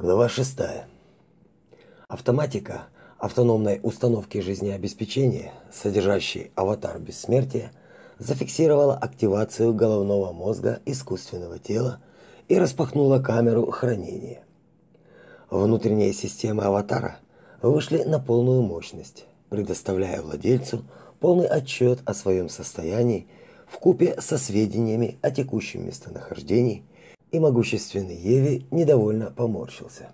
Глава 6. Автоматика автономной установки жизнеобеспечения, содержащей аватар бессмертия, зафиксировала активацию головного мозга искусственного тела и распахнула камеру хранения. Внутренние системы аватара вышли на полную мощность, предоставляя владельцу полный отчет о своем состоянии в купе со сведениями о текущем местонахождении и могущественный Еви недовольно поморщился.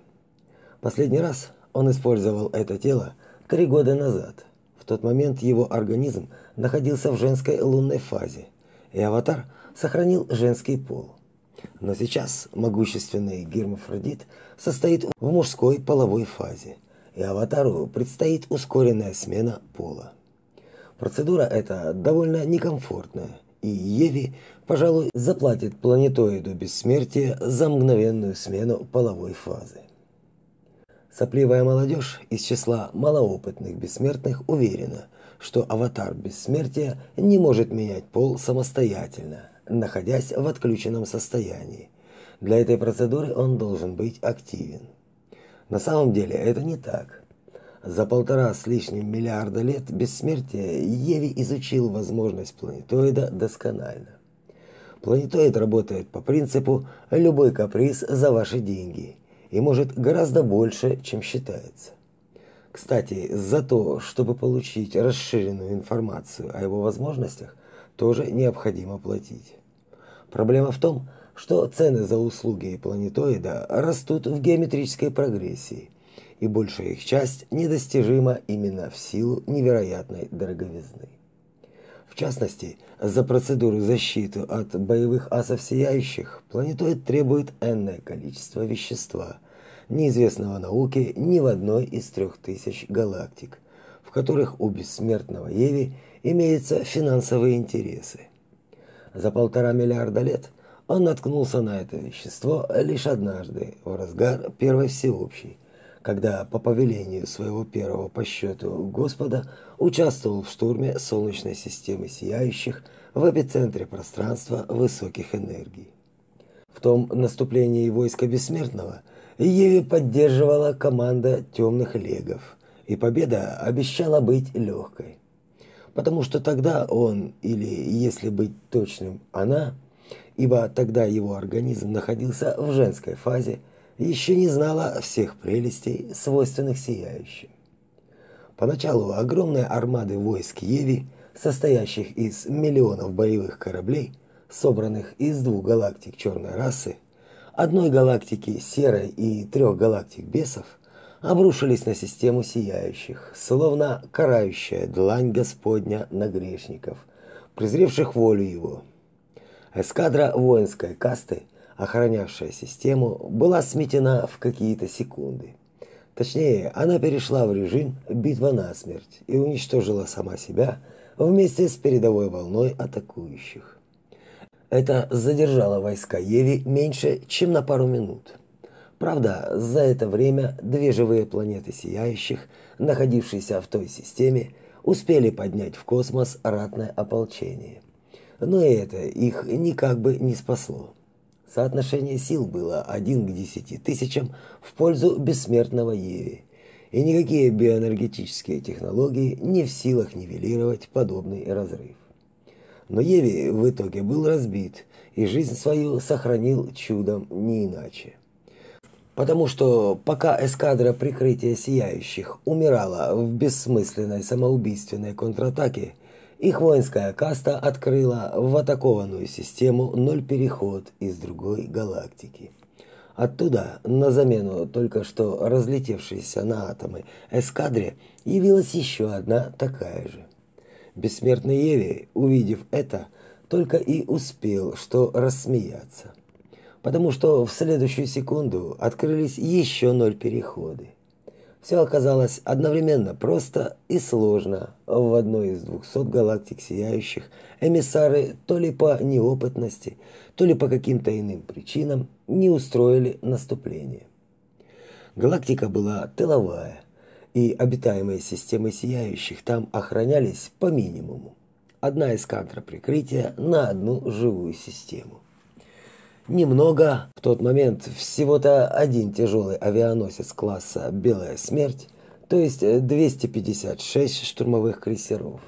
Последний раз он использовал это тело три года назад. В тот момент его организм находился в женской лунной фазе, и аватар сохранил женский пол. Но сейчас могущественный гермафродит состоит в мужской половой фазе, и аватару предстоит ускоренная смена пола. Процедура эта довольно некомфортная, и Еви, пожалуй, заплатит планетоиду бессмертия за мгновенную смену половой фазы. Сопливая молодежь из числа малоопытных бессмертных уверена, что аватар бессмертия не может менять пол самостоятельно, находясь в отключенном состоянии. Для этой процедуры он должен быть активен. На самом деле это не так. За полтора с лишним миллиарда лет бессмертия Еви изучил возможность планетоида досконально. Планетоид работает по принципу «любой каприз за ваши деньги» и может гораздо больше, чем считается. Кстати, за то, чтобы получить расширенную информацию о его возможностях, тоже необходимо платить. Проблема в том, что цены за услуги планетоида растут в геометрической прогрессии, и большая их часть недостижима именно в силу невероятной дороговизны. В частности, за процедуру защиты от боевых асов сияющих планетоид требует энное количество вещества, неизвестного науке ни в одной из трех тысяч галактик, в которых у бессмертного Еви имеются финансовые интересы. За полтора миллиарда лет он наткнулся на это вещество лишь однажды, в разгар Первой Всеобщей, когда по повелению своего первого по счету Господа участвовал в штурме Солнечной системы сияющих в эпицентре пространства высоких энергий. В том наступлении войска Бессмертного Еве поддерживала команда темных легов, и победа обещала быть легкой. Потому что тогда он, или, если быть точным, она, ибо тогда его организм находился в женской фазе, еще не знала всех прелестей, свойственных сияющим. Поначалу огромные армады войск Еви, состоящих из миллионов боевых кораблей, собранных из двух галактик черной расы, одной галактики серой и трех галактик бесов, обрушились на систему сияющих, словно карающая длань Господня на грешников, презревших волю его. Эскадра воинской касты – охранявшая систему, была сметена в какие-то секунды. Точнее, она перешла в режим битва насмерть и уничтожила сама себя вместе с передовой волной атакующих. Это задержало войска Еви меньше, чем на пару минут. Правда, за это время две живые планеты сияющих, находившиеся в той системе, успели поднять в космос ратное ополчение. Но и это их никак бы не спасло. Соотношение сил было 1 к 10 тысячам в пользу бессмертного Еви, и никакие биоэнергетические технологии не в силах нивелировать подобный разрыв. Но Еви в итоге был разбит, и жизнь свою сохранил чудом не иначе. Потому что пока эскадра прикрытия сияющих умирала в бессмысленной самоубийственной контратаке, их воинская каста открыла в атакованную систему ноль переход из другой галактики. Оттуда на замену только что разлетевшейся на атомы эскадре явилась еще одна такая же. Бессмертный Еви, увидев это, только и успел что рассмеяться. Потому что в следующую секунду открылись еще ноль переходы. Все оказалось одновременно просто и сложно. В одной из двухсот галактик сияющих эмиссары то ли по неопытности, то ли по каким-то иным причинам не устроили наступление. Галактика была тыловая, и обитаемые системы сияющих там охранялись по минимуму. Одна эскадра прикрытия на одну живую систему. Немного, в тот момент всего-то один тяжелый авианосец класса «Белая смерть», то есть 256 штурмовых крейсеров.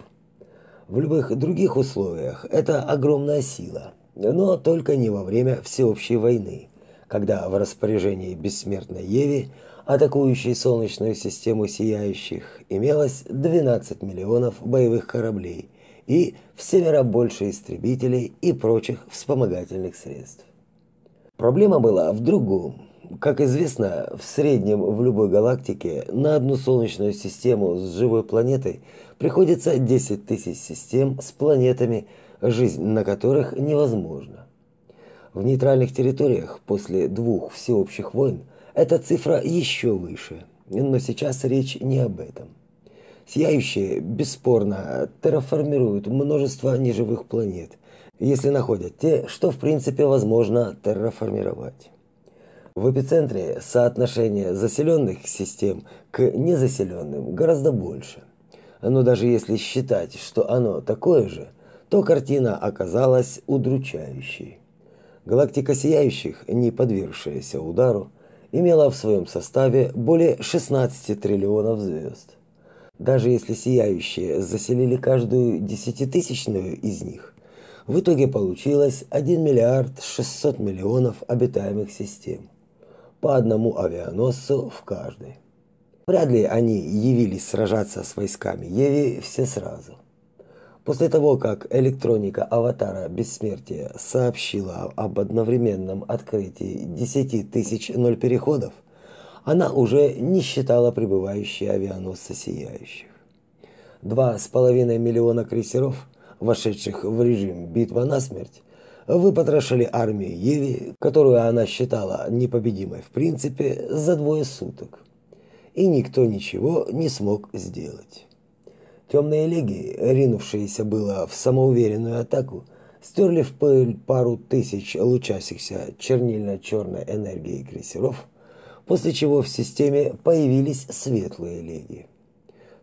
В любых других условиях это огромная сила, но только не во время всеобщей войны, когда в распоряжении бессмертной Еви, атакующей Солнечную систему сияющих, имелось 12 миллионов боевых кораблей и в семеро больше истребителей и прочих вспомогательных средств. Проблема была в другом. Как известно, в среднем в любой галактике на одну Солнечную систему с живой планетой приходится 10 тысяч систем с планетами, жизнь на которых невозможна. В нейтральных территориях после двух всеобщих войн эта цифра еще выше, но сейчас речь не об этом. Сияющие, бесспорно, терраформируют множество неживых планет, если находят те, что в принципе возможно терраформировать. В эпицентре соотношение заселенных систем к незаселенным гораздо больше. Но даже если считать, что оно такое же, то картина оказалась удручающей. Галактика Сияющих, не подвергшаяся удару, имела в своем составе более 16 триллионов звезд. Даже если Сияющие заселили каждую десятитысячную из них, в итоге получилось 1 миллиард 600 миллионов обитаемых систем по одному авианосцу в каждой. Вряд ли они явились сражаться с войсками Еви все сразу. После того, как электроника аватара Бессмертия сообщила об одновременном открытии 10 тысяч ноль переходов, она уже не считала прибывающие авианосцы сияющих. Два с половиной миллиона крейсеров, вошедших в режим «битва насмерть», выпотрошили армию Еви, которую она считала непобедимой в принципе, за двое суток. И никто ничего не смог сделать. Темные легии, ринувшиеся было в самоуверенную атаку, стерли в пыль пару тысяч лучащихся чернильно-черной энергии крейсеров, после чего в системе появились светлые легии.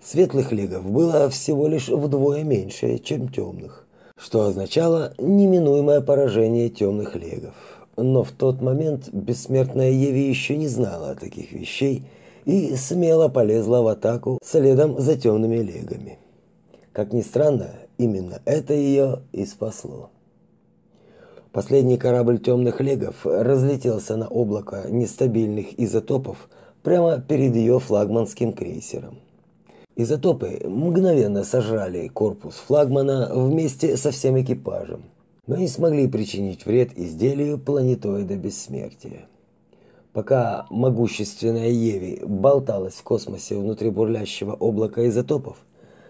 Светлых легов было всего лишь вдвое меньше, чем темных что означало неминуемое поражение темных легов. Но в тот момент бессмертная Еви еще не знала таких вещей и смело полезла в атаку следом за темными легами. Как ни странно, именно это ее и спасло. Последний корабль темных легов разлетелся на облако нестабильных изотопов прямо перед ее флагманским крейсером. Изотопы мгновенно сожрали корпус флагмана вместе со всем экипажем, но не смогли причинить вред изделию планетоида бессмертия. Пока могущественная Еви болталась в космосе внутри бурлящего облака изотопов,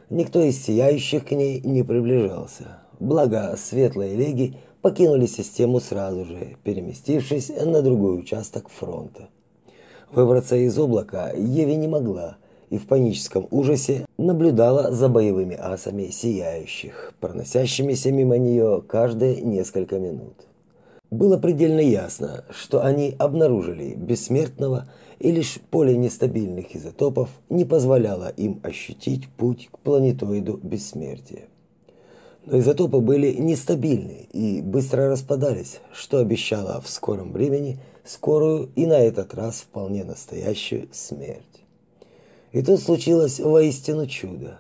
никто из сияющих к ней не приближался. Благо, светлые леги покинули систему сразу же, переместившись на другой участок фронта. Выбраться из облака Еви не могла – и в паническом ужасе наблюдала за боевыми асами сияющих, проносящимися мимо нее каждые несколько минут. Было предельно ясно, что они обнаружили бессмертного, и лишь поле нестабильных изотопов не позволяло им ощутить путь к планетоиду бессмертия. Но изотопы были нестабильны и быстро распадались, что обещало в скором времени скорую и на этот раз вполне настоящую смерть. И тут случилось воистину чудо.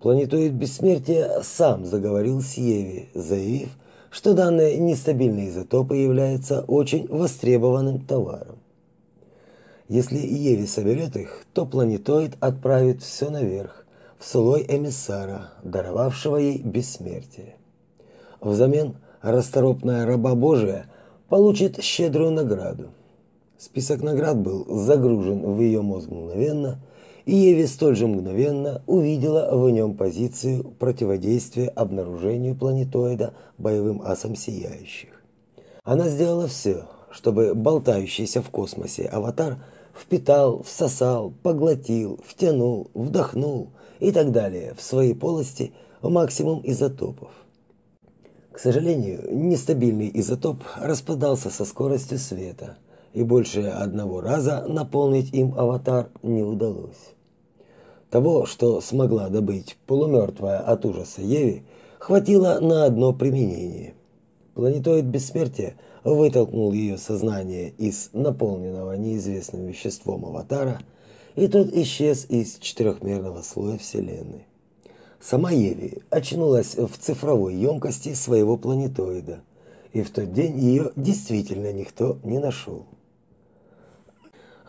Планетоид бессмертия сам заговорил с Еви, заявив, что данные нестабильные изотопы являются очень востребованным товаром. Если Еви соберет их, то планетоид отправит все наверх, в слой эмиссара, даровавшего ей бессмертие. Взамен расторопная раба Божия получит щедрую награду. Список наград был загружен в ее мозг мгновенно – и Еви столь же мгновенно увидела в нем позицию противодействия обнаружению планетоида боевым асом сияющих. Она сделала все, чтобы болтающийся в космосе аватар впитал, всосал, поглотил, втянул, вдохнул и так далее в свои полости максимум изотопов. К сожалению, нестабильный изотоп распадался со скоростью света – и больше одного раза наполнить им аватар не удалось. Того, что смогла добыть полумертвая от ужаса Еви, хватило на одно применение. Планетоид бессмертия вытолкнул ее сознание из наполненного неизвестным веществом аватара, и тот исчез из четырехмерного слоя Вселенной. Сама Еви очнулась в цифровой емкости своего планетоида, и в тот день ее действительно никто не нашел.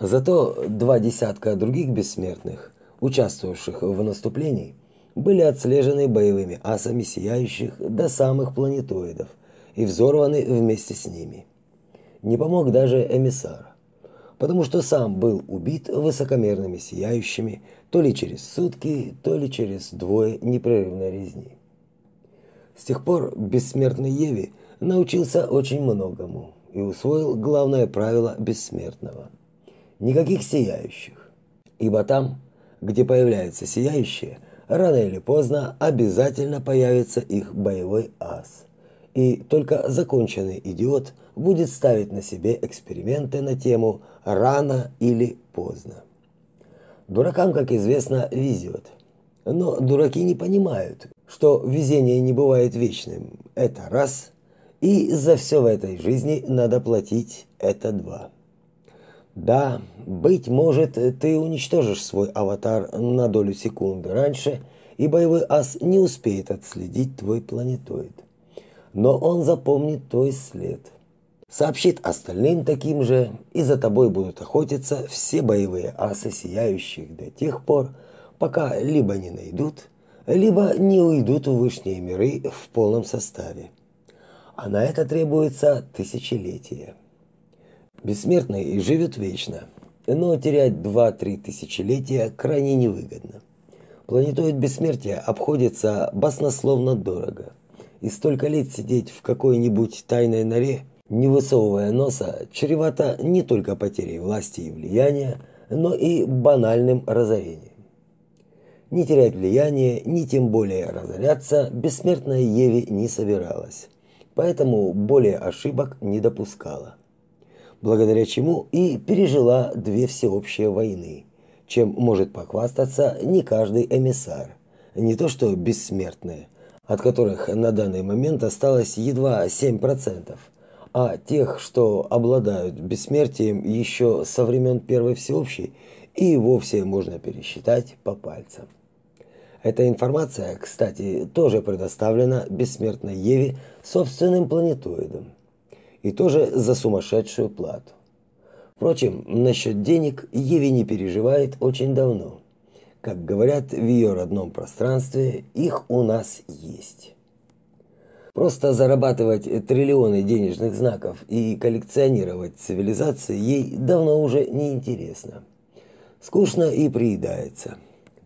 Зато два десятка других бессмертных, участвовавших в наступлении, были отслежены боевыми асами сияющих до самых планетоидов и взорваны вместе с ними. Не помог даже эмиссар потому что сам был убит высокомерными сияющими то ли через сутки, то ли через двое непрерывной резни. С тех пор бессмертный Еви научился очень многому и усвоил главное правило бессмертного. Никаких сияющих. Ибо там, где появляются сияющие, рано или поздно обязательно появится их боевой ас. И только законченный идиот будет ставить на себе эксперименты на тему рано или поздно. Дуракам, как известно, везет. Но дураки не понимают, что везение не бывает вечным. Это раз. И за все в этой жизни надо платить. Это два. Да, быть может, ты уничтожишь свой аватар на долю секунды раньше, и боевой ас не успеет отследить твой планетоид. Но он запомнит твой след – сообщит остальным таким же, и за тобой будут охотиться все боевые асы сияющих до тех пор, пока либо не найдут, либо не уйдут в высшие миры в полном составе. А на это требуется тысячелетия. Бессмертный живет вечно, но терять 2-3 тысячелетия крайне невыгодно. Планетоид бессмертия обходится баснословно дорого. И столько лет сидеть в какой-нибудь тайной норе – не высовывая носа, чревато не только потерей власти и влияния, но и банальным разорением. Не терять влияние, ни тем более разоряться бессмертная Еви не собиралась, поэтому более ошибок не допускала. Благодаря чему и пережила две всеобщие войны, чем может похвастаться не каждый эмиссар, не то что бессмертные, от которых на данный момент осталось едва 7%, а тех, что обладают бессмертием еще со времен Первой Всеобщей, и вовсе можно пересчитать по пальцам. Эта информация, кстати, тоже предоставлена бессмертной Еве собственным планетоидом. И тоже за сумасшедшую плату. Впрочем, насчет денег Еве не переживает очень давно. Как говорят в ее родном пространстве, их у нас есть. Просто зарабатывать триллионы денежных знаков и коллекционировать цивилизации ей давно уже не интересно. Скучно и приедается.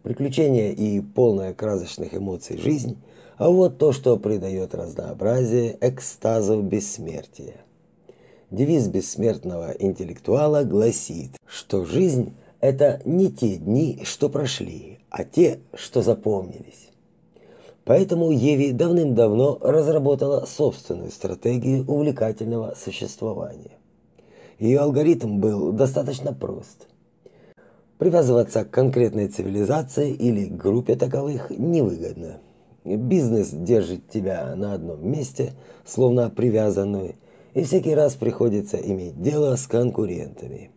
Приключения и полная красочных эмоций жизнь, а вот то, что придает разнообразие экстазов бессмертия. Девиз бессмертного интеллектуала гласит, что жизнь – это не те дни, что прошли, а те, что запомнились. Поэтому Еви давным-давно разработала собственную стратегию увлекательного существования. Ее алгоритм был достаточно прост. Привязываться к конкретной цивилизации или группе таковых невыгодно. Бизнес держит тебя на одном месте, словно привязанную, и всякий раз приходится иметь дело с конкурентами.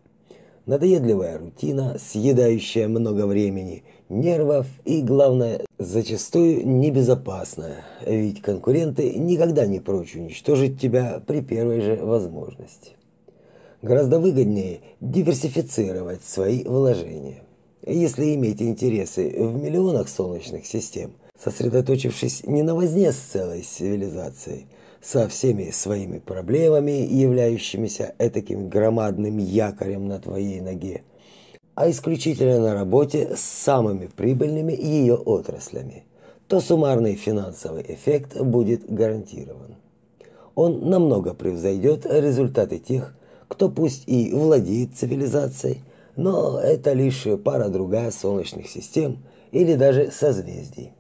Надоедливая рутина, съедающая много времени, нервов и, главное, зачастую небезопасная, ведь конкуренты никогда не прочь уничтожить тебя при первой же возможности. Гораздо выгоднее диверсифицировать свои вложения. Если иметь интересы в миллионах солнечных систем, сосредоточившись не на возне с целой цивилизацией, со всеми своими проблемами, являющимися этаким громадным якорем на твоей ноге, а исключительно на работе с самыми прибыльными ее отраслями, то суммарный финансовый эффект будет гарантирован. Он намного превзойдет результаты тех, кто пусть и владеет цивилизацией, но это лишь пара-другая солнечных систем или даже созвездий.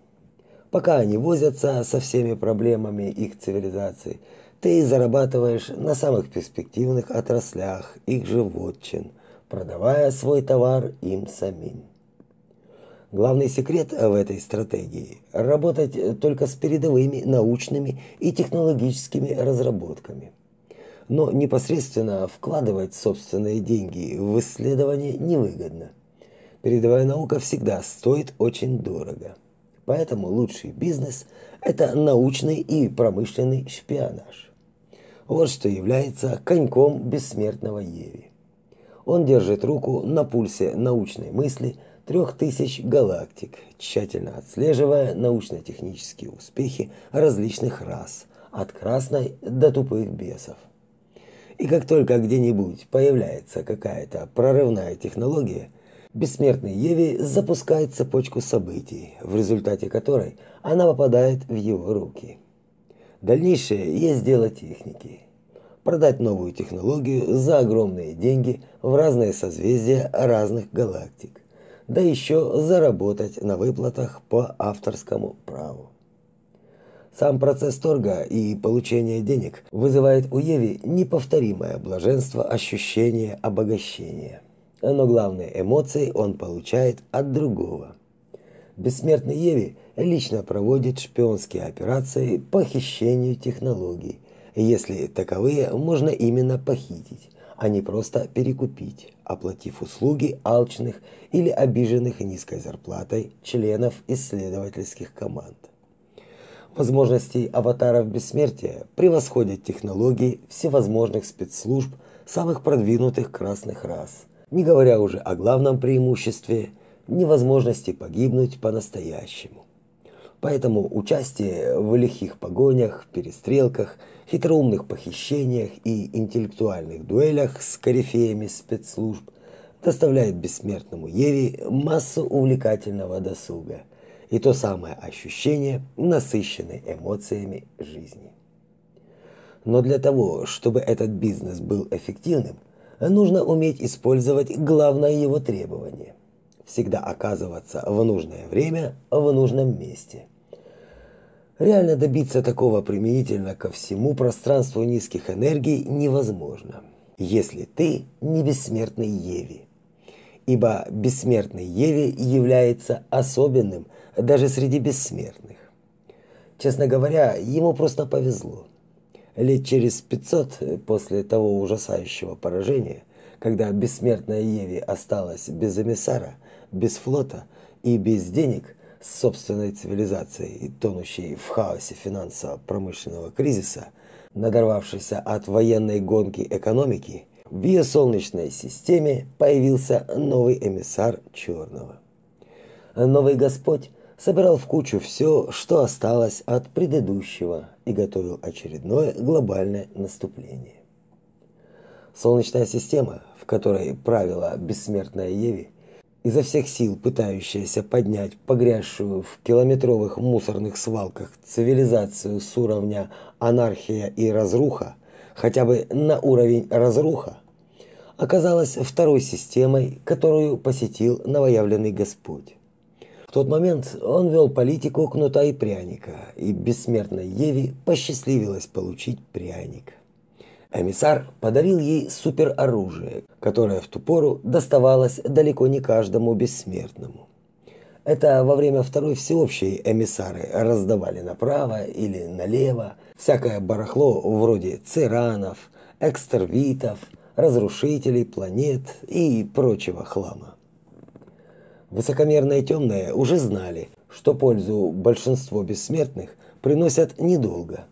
Пока они возятся со всеми проблемами их цивилизации, ты зарабатываешь на самых перспективных отраслях их животчин, продавая свой товар им самим. Главный секрет в этой стратегии – работать только с передовыми научными и технологическими разработками. но непосредственно вкладывать собственные деньги в исследование невыгодно. Передовая наука всегда стоит очень дорого. Поэтому лучший бизнес – это научный и промышленный шпионаж. Вот что является коньком бессмертного Еви. Он держит руку на пульсе научной мысли трех тысяч галактик, тщательно отслеживая научно-технические успехи различных рас, от красной до тупых бесов. И как только где-нибудь появляется какая-то прорывная технология, бессмертный Еви запускает цепочку событий, в результате которой она попадает в его руки. Дальнейшее есть дело техники продать новую технологию за огромные деньги в разные созвездия разных галактик, да еще заработать на выплатах по авторскому праву. Сам процесс торга и получения денег вызывает у Еви неповторимое блаженство ощущения обогащения. Но главные эмоции он получает от другого. Бессмертный Еви лично проводит шпионские операции по хищению технологий – если таковые можно именно похитить, а не просто перекупить, оплатив услуги алчных или обиженных низкой зарплатой членов исследовательских команд. Возможности аватаров бессмертия превосходят технологии всевозможных спецслужб самых продвинутых красных рас, не говоря уже о главном преимуществе невозможности погибнуть по-настоящему. Поэтому участие в лихих погонях, перестрелках – хитроумных похищениях и интеллектуальных дуэлях с корифеями спецслужб доставляет бессмертному Еве массу увлекательного досуга и то самое ощущение насыщенной эмоциями жизни. Но для того, чтобы этот бизнес был эффективным, нужно уметь использовать главное его требование – всегда оказываться в нужное время в нужном месте – Реально добиться такого применительно ко всему пространству низких энергий невозможно, если ты не бессмертный Еви. Ибо бессмертный Еви является особенным даже среди бессмертных. Честно говоря, ему просто повезло. Лет через 500 после того ужасающего поражения, когда бессмертная Еви осталась без эмиссара, без флота и без денег – собственной цивилизацией, тонущей в хаосе финансово-промышленного кризиса, надорвавшейся от военной гонки экономики, в ее солнечной системе появился новый эмиссар Черного. Новый Господь собирал в кучу все, что осталось от предыдущего, и готовил очередное глобальное наступление. Солнечная система, в которой правила бессмертная Еви, изо всех сил пытающаяся поднять погрязшую в километровых мусорных свалках цивилизацию с уровня анархия и разруха, хотя бы на уровень разруха, оказалась второй системой, которую посетил новоявленный Господь. В тот момент он вел политику кнута и пряника, и бессмертной Еве посчастливилось получить пряник. Эмиссар подарил ей супероружие, которое в ту пору доставалось далеко не каждому бессмертному. Это во время Второй Всеобщей эмиссары раздавали направо или налево всякое барахло вроде циранов, экстервитов, разрушителей планет и прочего хлама. Высокомерные темные уже знали, что пользу большинство бессмертных приносят недолго.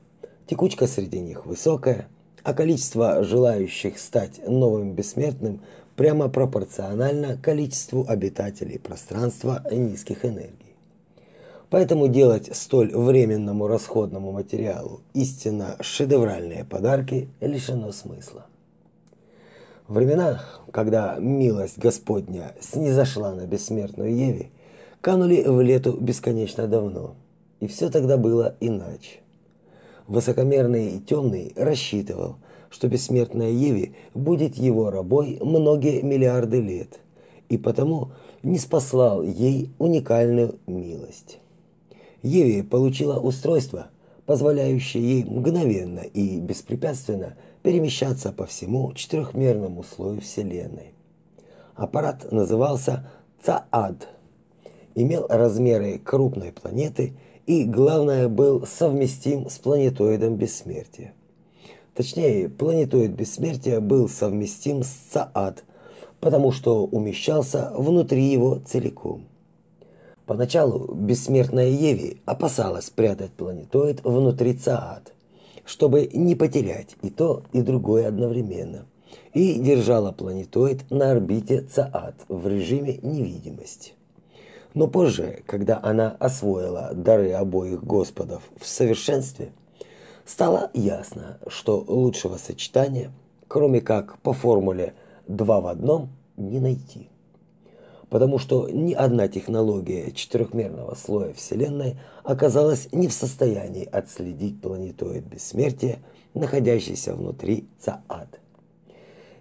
Текучка среди них высокая – а количество желающих стать новым бессмертным прямо пропорционально количеству обитателей пространства низких энергий. Поэтому делать столь временному расходному материалу истинно шедевральные подарки лишено смысла. Времена, когда милость Господня снизошла на бессмертную Еве, канули в лету бесконечно давно, и все тогда было иначе. Высокомерный и темный рассчитывал, что бессмертная Еви будет его рабой многие миллиарды лет, и потому не спаслал ей уникальную милость. Еви получила устройство, позволяющее ей мгновенно и беспрепятственно перемещаться по всему четырехмерному слою Вселенной. Аппарат назывался ЦААД, имел размеры крупной планеты и, главное, был совместим с планетоидом бессмертия. Точнее, планетоид бессмертия был совместим с Цаат, потому что умещался внутри его целиком. Поначалу бессмертная Еви опасалась прятать планетоид внутри Цаат, чтобы не потерять и то, и другое одновременно, и держала планетоид на орбите Цаат в режиме невидимости. Но позже, когда она освоила дары обоих господов в совершенстве, стало ясно, что лучшего сочетания, кроме как по формуле «два в одном», не найти. Потому что ни одна технология четырехмерного слоя Вселенной оказалась не в состоянии отследить планетоид бессмертия, находящийся внутри Цаат.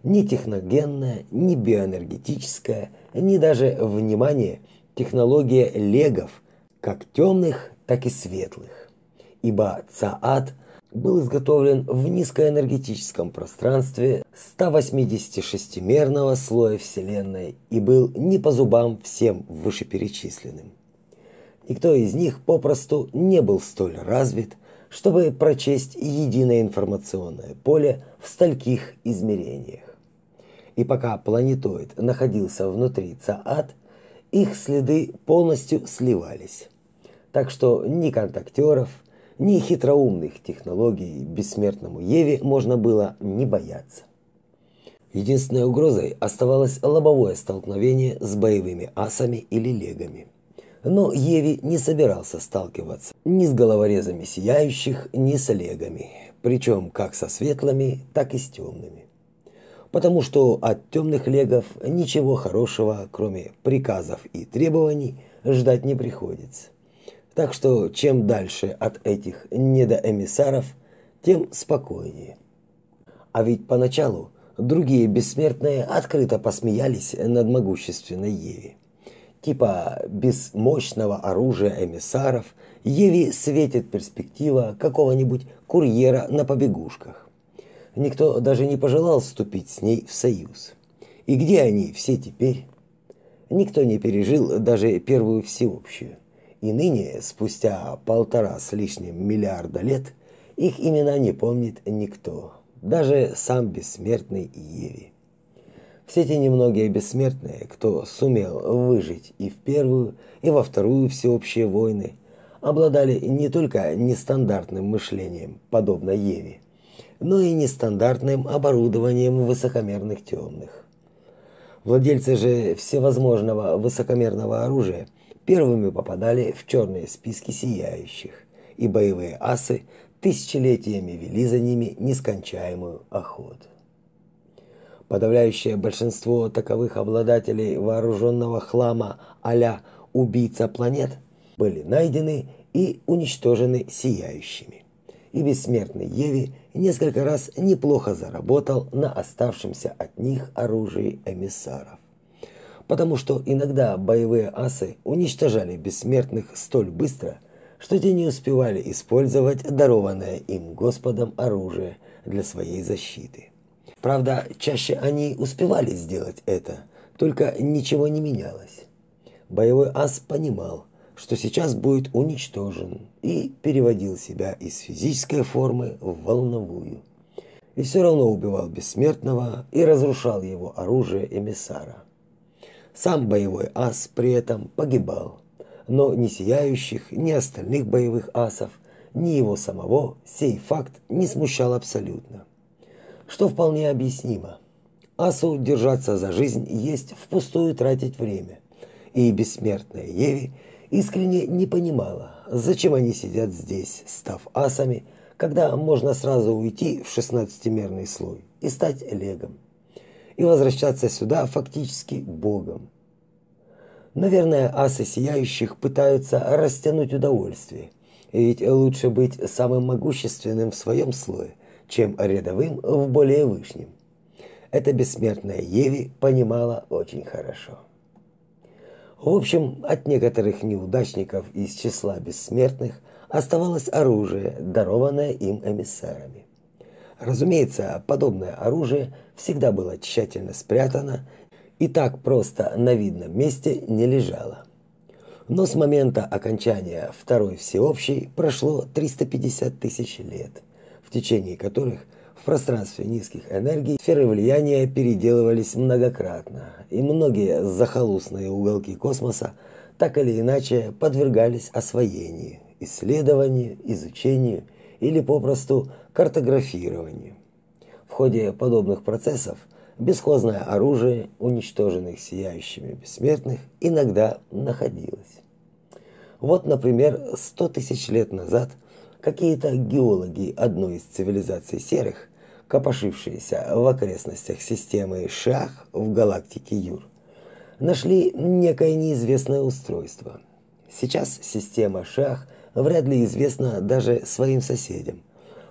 Ни техногенная, ни биоэнергетическая, ни даже, внимание, технология легов, как темных, так и светлых. Ибо Цаат – был изготовлен в низкоэнергетическом пространстве 186-мерного слоя Вселенной и был не по зубам всем вышеперечисленным. Никто из них попросту не был столь развит, чтобы прочесть единое информационное поле в стольких измерениях. И пока планетоид находился внутри Цаат, их следы полностью сливались. Так что ни контактеров, ни хитроумных технологий бессмертному Еве можно было не бояться. Единственной угрозой оставалось лобовое столкновение с боевыми асами или легами. Но Еви не собирался сталкиваться ни с головорезами сияющих, ни с легами, причем как со светлыми, так и с темными. Потому что от темных легов ничего хорошего, кроме приказов и требований, ждать не приходится. Так что чем дальше от этих недоэмиссаров, тем спокойнее. А ведь поначалу другие бессмертные открыто посмеялись над могущественной Еве. Типа без мощного оружия эмиссаров Еве светит перспектива какого-нибудь курьера на побегушках. Никто даже не пожелал вступить с ней в союз. И где они все теперь? Никто не пережил даже первую всеобщую. И ныне, спустя полтора с лишним миллиарда лет, их имена не помнит никто, даже сам бессмертный Еви. Все те немногие бессмертные, кто сумел выжить и в первую, и во вторую всеобщие войны, обладали не только нестандартным мышлением, подобно Еве, но и нестандартным оборудованием высокомерных темных. Владельцы же всевозможного высокомерного оружия первыми попадали в черные списки сияющих, и боевые асы тысячелетиями вели за ними нескончаемую охоту. Подавляющее большинство таковых обладателей вооруженного хлама а убийца планет были найдены и уничтожены сияющими. И бессмертный Еви несколько раз неплохо заработал на оставшемся от них оружии эмиссаров потому что иногда боевые асы уничтожали бессмертных столь быстро, что те не успевали использовать дарованное им Господом оружие для своей защиты. Правда, чаще они успевали сделать это, только ничего не менялось. Боевой ас понимал, что сейчас будет уничтожен, и переводил себя из физической формы в волновую. И все равно убивал бессмертного и разрушал его оружие эмиссара. Сам боевой ас при этом погибал, но ни сияющих, ни остальных боевых асов, ни его самого сей факт не смущал абсолютно. Что вполне объяснимо. Асу держаться за жизнь есть впустую тратить время. И бессмертная Еви искренне не понимала, зачем они сидят здесь, став асами, когда можно сразу уйти в шестнадцатимерный слой и стать легом и возвращаться сюда фактически богом. Наверное, асы сияющих пытаются растянуть удовольствие. Ведь лучше быть самым могущественным в своем слое, чем рядовым в более вышнем. Это бессмертная Еви понимала очень хорошо. В общем, от некоторых неудачников из числа бессмертных оставалось оружие, дарованное им эмиссарами. Разумеется, подобное оружие всегда было тщательно спрятано и так просто на видном месте не лежало. Но с момента окончания Второй всеобщей прошло 350 тысяч лет, в течение которых В пространстве низких энергий сферы влияния переделывались многократно, и многие захолустные уголки космоса так или иначе подвергались освоению, исследованию, изучению или попросту картографированию. В ходе подобных процессов бесхозное оружие уничтоженных сияющими бессмертных иногда находилось. Вот, например, сто тысяч лет назад какие-то геологи одной из цивилизаций серых, копошившиеся в окрестностях системы Шах в галактике Юр, нашли некое неизвестное устройство. Сейчас система Шах вряд ли известна даже своим соседям,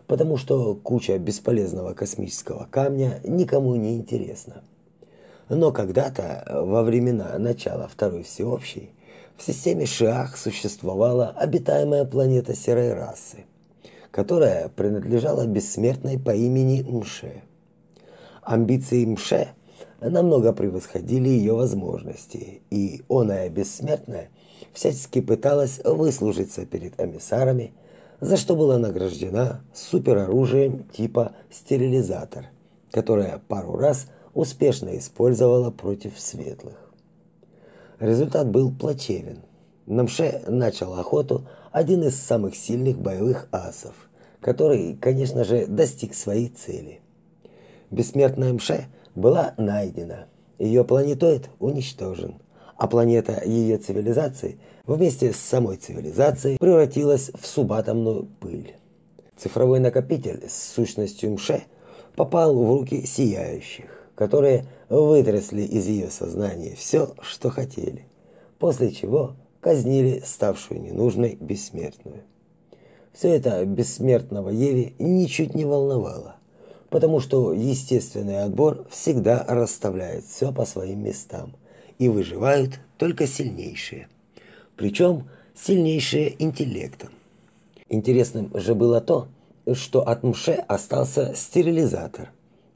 потому что куча бесполезного космического камня никому не интересна. Но когда-то, во времена начала Второй Всеобщей, в системе Шах существовала обитаемая планета серой расы, которая принадлежала бессмертной по имени Мше. Амбиции Мше намного превосходили ее возможности, и оная бессмертная всячески пыталась выслужиться перед эмиссарами, за что была награждена супероружием типа стерилизатор, которое пару раз успешно использовала против светлых. Результат был плачевен. На Мше начал охоту один из самых сильных боевых асов, который, конечно же, достиг своей цели. Бессмертная Мше была найдена, ее планетоид уничтожен, а планета ее цивилизации вместе с самой цивилизацией превратилась в субатомную пыль. Цифровой накопитель с сущностью Мше попал в руки сияющих, которые вытрясли из ее сознания все, что хотели, после чего казнили ставшую ненужной бессмертную. Все это бессмертного Еви ничуть не волновало, потому что естественный отбор всегда расставляет все по своим местам – и выживают только сильнейшие. Причем сильнейшие интеллектом. Интересным же было то, что от Мше остался стерилизатор,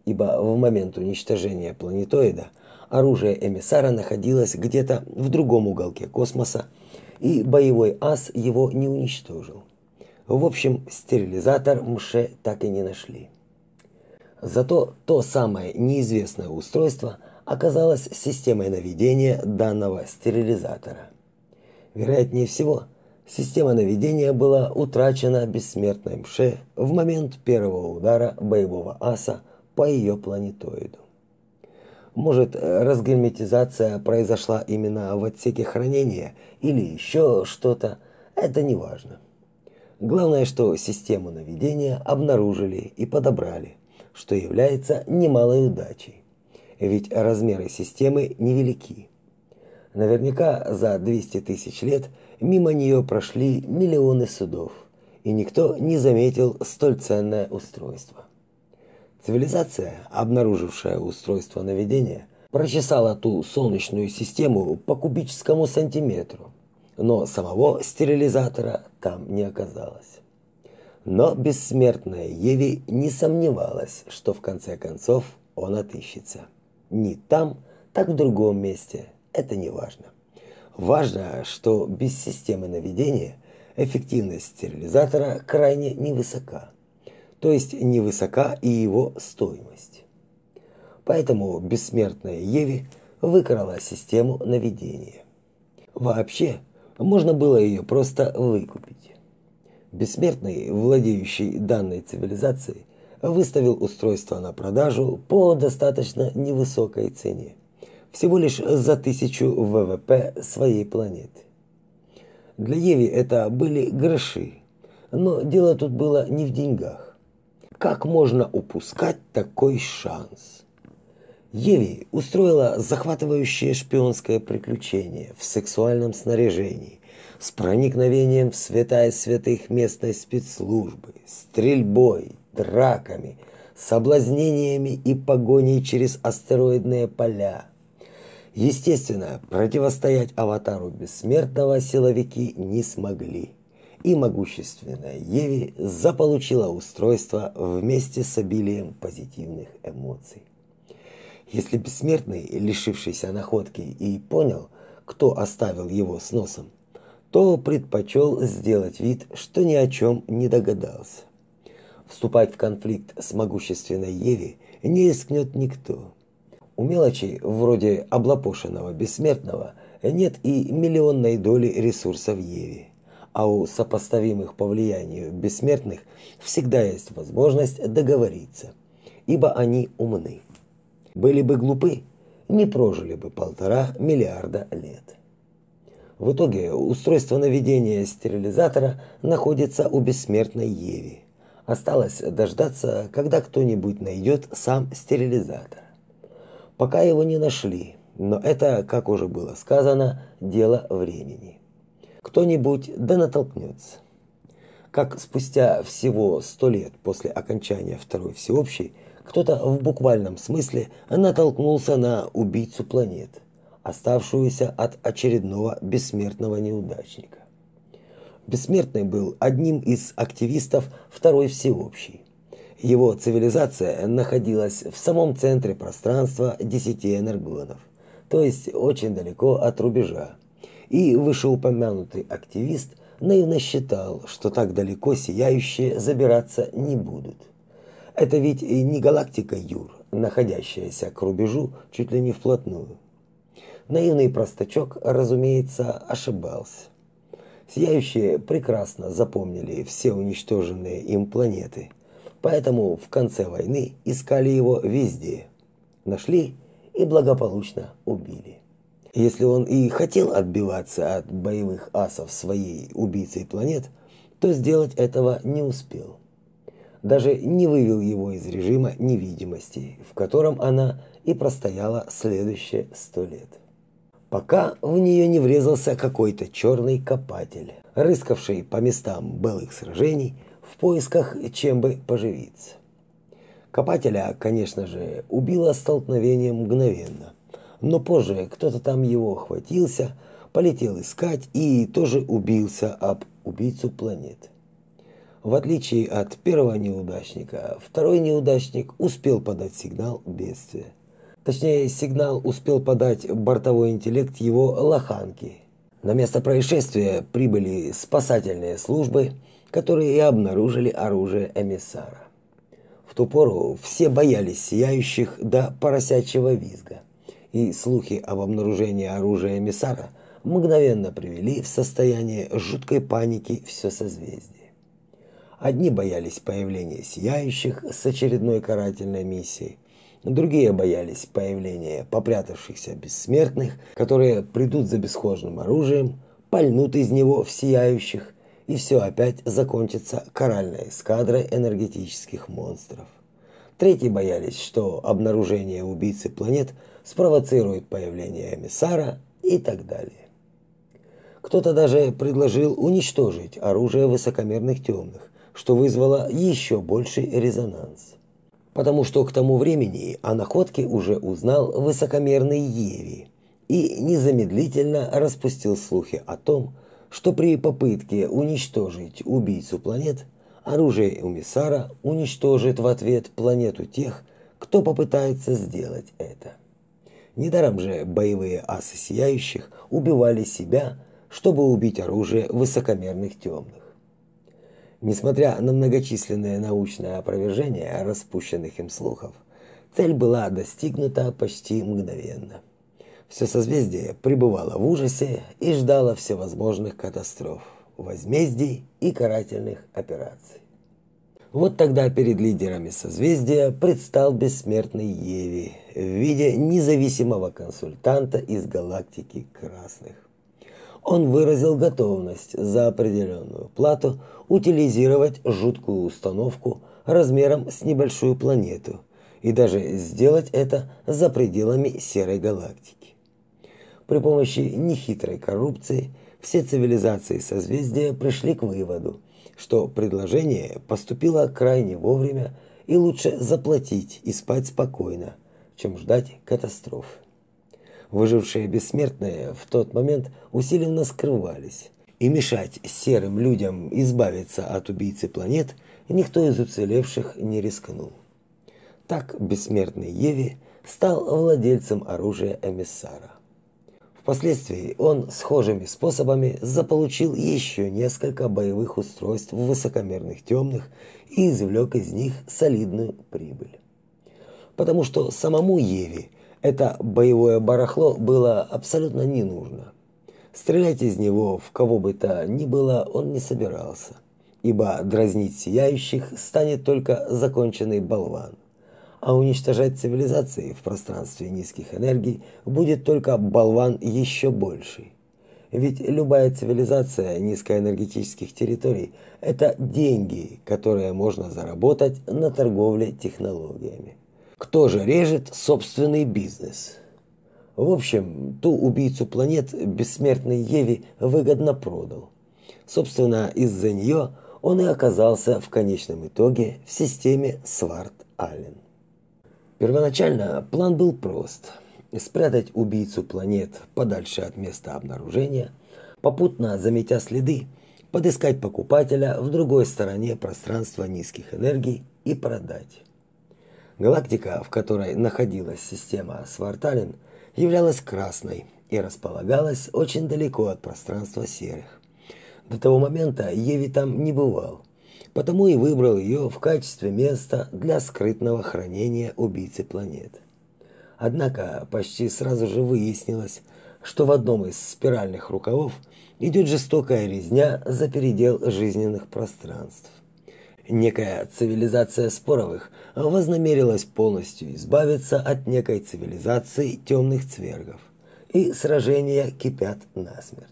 ибо в момент уничтожения планетоида оружие эмиссара находилось где-то в другом уголке космоса, и боевой ас его не уничтожил. В общем, стерилизатор Мше так и не нашли. Зато то самое неизвестное устройство – оказалась системой наведения данного стерилизатора. Вероятнее всего, система наведения была утрачена бессмертной Мше в момент первого удара боевого аса по ее планетоиду. Может, разгерметизация произошла именно в отсеке хранения или еще что-то, это не важно. Главное, что систему наведения обнаружили и подобрали, что является немалой удачей ведь размеры системы невелики. Наверняка за 200 тысяч лет мимо нее прошли миллионы судов, и никто не заметил столь ценное устройство. Цивилизация, обнаружившая устройство наведения, прочесала ту солнечную систему по кубическому сантиметру, но самого стерилизатора там не оказалось. Но бессмертная Еви не сомневалась, что в конце концов он отыщется. Не там, так в другом месте. Это не важно. Важно, что без системы наведения эффективность стерилизатора крайне невысока. То есть невысока и его стоимость. Поэтому бессмертная Еви выкрала систему наведения. Вообще, можно было ее просто выкупить. Бессмертный, владеющий данной цивилизацией, выставил устройство на продажу по достаточно невысокой цене. Всего лишь за тысячу ВВП своей планеты. Для Еви это были гроши, но дело тут было не в деньгах. Как можно упускать такой шанс? Еви устроила захватывающее шпионское приключение в сексуальном снаряжении, с проникновением в святая святых местной спецслужбы, стрельбой, драками, соблазнениями и погоней через астероидные поля. Естественно, противостоять аватару бессмертного силовики не смогли. И могущественная Еви заполучила устройство вместе с обилием позитивных эмоций. Если бессмертный, лишившийся находки, и понял, кто оставил его с носом, то предпочел сделать вид, что ни о чем не догадался. Вступать в конфликт с могущественной Еве не рискнет никто. У мелочей, вроде облапошенного бессмертного, нет и миллионной доли ресурсов Еве. А у сопоставимых по влиянию бессмертных всегда есть возможность договориться, ибо они умны. Были бы глупы, не прожили бы полтора миллиарда лет. В итоге устройство наведения стерилизатора находится у бессмертной Еви. Осталось дождаться, когда кто-нибудь найдет сам стерилизатор. Пока его не нашли, но это, как уже было сказано, дело времени. Кто-нибудь да натолкнется. Как спустя всего сто лет после окончания Второй Всеобщей кто-то в буквальном смысле натолкнулся на убийцу планет – оставшуюся от очередного бессмертного неудачника. Бессмертный был одним из активистов Второй Всеобщей. Его цивилизация находилась в самом центре пространства десяти энергонов, то есть очень далеко от рубежа. И вышеупомянутый активист наивно считал, что так далеко сияющие забираться не будут. Это ведь не галактика Юр, находящаяся к рубежу чуть ли не вплотную. Наивный простачок, разумеется, ошибался. Сияющие прекрасно запомнили все уничтоженные им планеты, поэтому в конце войны искали его везде. Нашли и благополучно убили. Если он и хотел отбиваться от боевых асов своей убийцей планет, то сделать этого не успел. Даже не вывел его из режима невидимости, в котором она и простояла следующие сто лет пока в нее не врезался какой-то черный копатель, рыскавший по местам былых сражений в поисках чем бы поживиться. Копателя, конечно же, убило столкновение мгновенно, но позже кто-то там его охватился, полетел искать и тоже убился об убийцу планет. В отличие от первого неудачника, второй неудачник успел подать сигнал бедствия. Точнее, сигнал успел подать бортовой интеллект его лоханки. На место происшествия прибыли спасательные службы, которые и обнаружили оружие эмиссара. В ту пору все боялись сияющих до поросячьего визга, и слухи об обнаружении оружия эмиссара мгновенно привели в состояние жуткой паники все созвездие. Одни боялись появления сияющих с очередной карательной миссией, Другие боялись появления попрятавшихся бессмертных, которые придут за бесхожим оружием, пальнут из него в сияющих, и все опять закончится каральной эскадрой энергетических монстров. Третьи боялись, что обнаружение убийцы планет спровоцирует появление эмиссара и так далее. Кто-то даже предложил уничтожить оружие высокомерных темных, что вызвало еще больший резонанс потому что к тому времени о находке уже узнал высокомерный Еви и незамедлительно распустил слухи о том, что при попытке уничтожить убийцу планет, оружие Умисара уничтожит в ответ планету тех, кто попытается сделать это. Недаром же боевые асы сияющих убивали себя, чтобы убить оружие высокомерных темных. Несмотря на многочисленные научные опровержения распущенных им слухов, цель была достигнута почти мгновенно. Все созвездие пребывало в ужасе и ждало всевозможных катастроф, возмездий и карательных операций. Вот тогда перед лидерами созвездия предстал бессмертный Еви в виде независимого консультанта из галактики Красных он выразил готовность за определенную плату утилизировать жуткую установку размером с небольшую планету и даже сделать это за пределами серой галактики. При помощи нехитрой коррупции все цивилизации созвездия пришли к выводу, что предложение поступило крайне вовремя и лучше заплатить и спать спокойно, чем ждать катастрофы. Выжившие бессмертные в тот момент усиленно скрывались, и мешать серым людям избавиться от убийцы планет никто из уцелевших не рискнул. Так бессмертный Еви стал владельцем оружия эмиссара. Впоследствии он схожими способами заполучил еще несколько боевых устройств высокомерных темных и извлек из них солидную прибыль. Потому что самому Еве это боевое барахло было абсолютно не нужно. Стрелять из него в кого бы то ни было он не собирался, ибо дразнить сияющих станет только законченный болван а уничтожать цивилизации в пространстве низких энергий будет только болван еще больший. Ведь любая цивилизация низкоэнергетических территорий – это деньги, которые можно заработать на торговле технологиями. Кто же режет собственный бизнес? В общем, ту убийцу планет бессмертный Еви выгодно продал. Собственно, из-за нее он и оказался в конечном итоге в системе Сварт-Аллен. Первоначально план был прост: спрятать убийцу планет подальше от места обнаружения, попутно заметя следы, подыскать покупателя в другой стороне пространства низких энергий и продать. Галактика, в которой находилась система Сварталин, являлась красной и располагалась очень далеко от пространства серых. До того момента Еви там не бывал потому и выбрал ее в качестве места для скрытного хранения убийцы планет. Однако почти сразу же выяснилось, что в одном из спиральных рукавов идет жестокая резня за передел жизненных пространств. Некая цивилизация споровых вознамерилась полностью избавиться от некой цивилизации темных цвергов, и сражения кипят насмерть.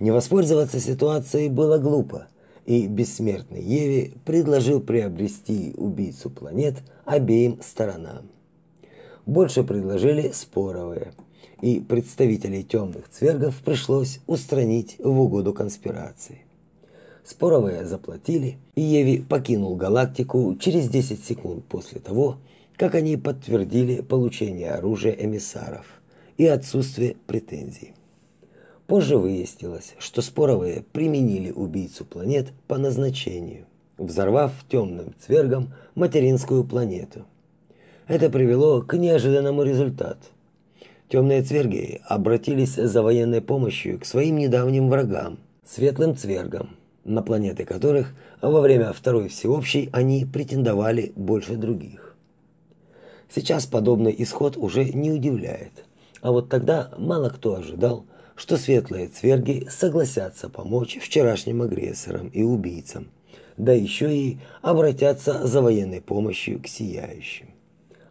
Не воспользоваться ситуацией было глупо – и бессмертный Еве предложил приобрести убийцу планет обеим сторонам. Больше предложили споровые, и представителей темных цвергов пришлось устранить в угоду конспирации. Споровые заплатили, и Еви покинул галактику через 10 секунд после того, как они подтвердили получение оружия эмиссаров и отсутствие претензий. Позже выяснилось, что споровые применили убийцу планет по назначению, взорвав темным цвергом материнскую планету. Это привело к неожиданному результату. Темные цверги обратились за военной помощью к своим недавним врагам, светлым цвергам, на планеты которых во время Второй Всеобщей они претендовали больше других. Сейчас подобный исход уже не удивляет, а вот тогда мало кто ожидал, что светлые цверги согласятся помочь вчерашним агрессорам и убийцам, да еще и обратятся за военной помощью к сияющим.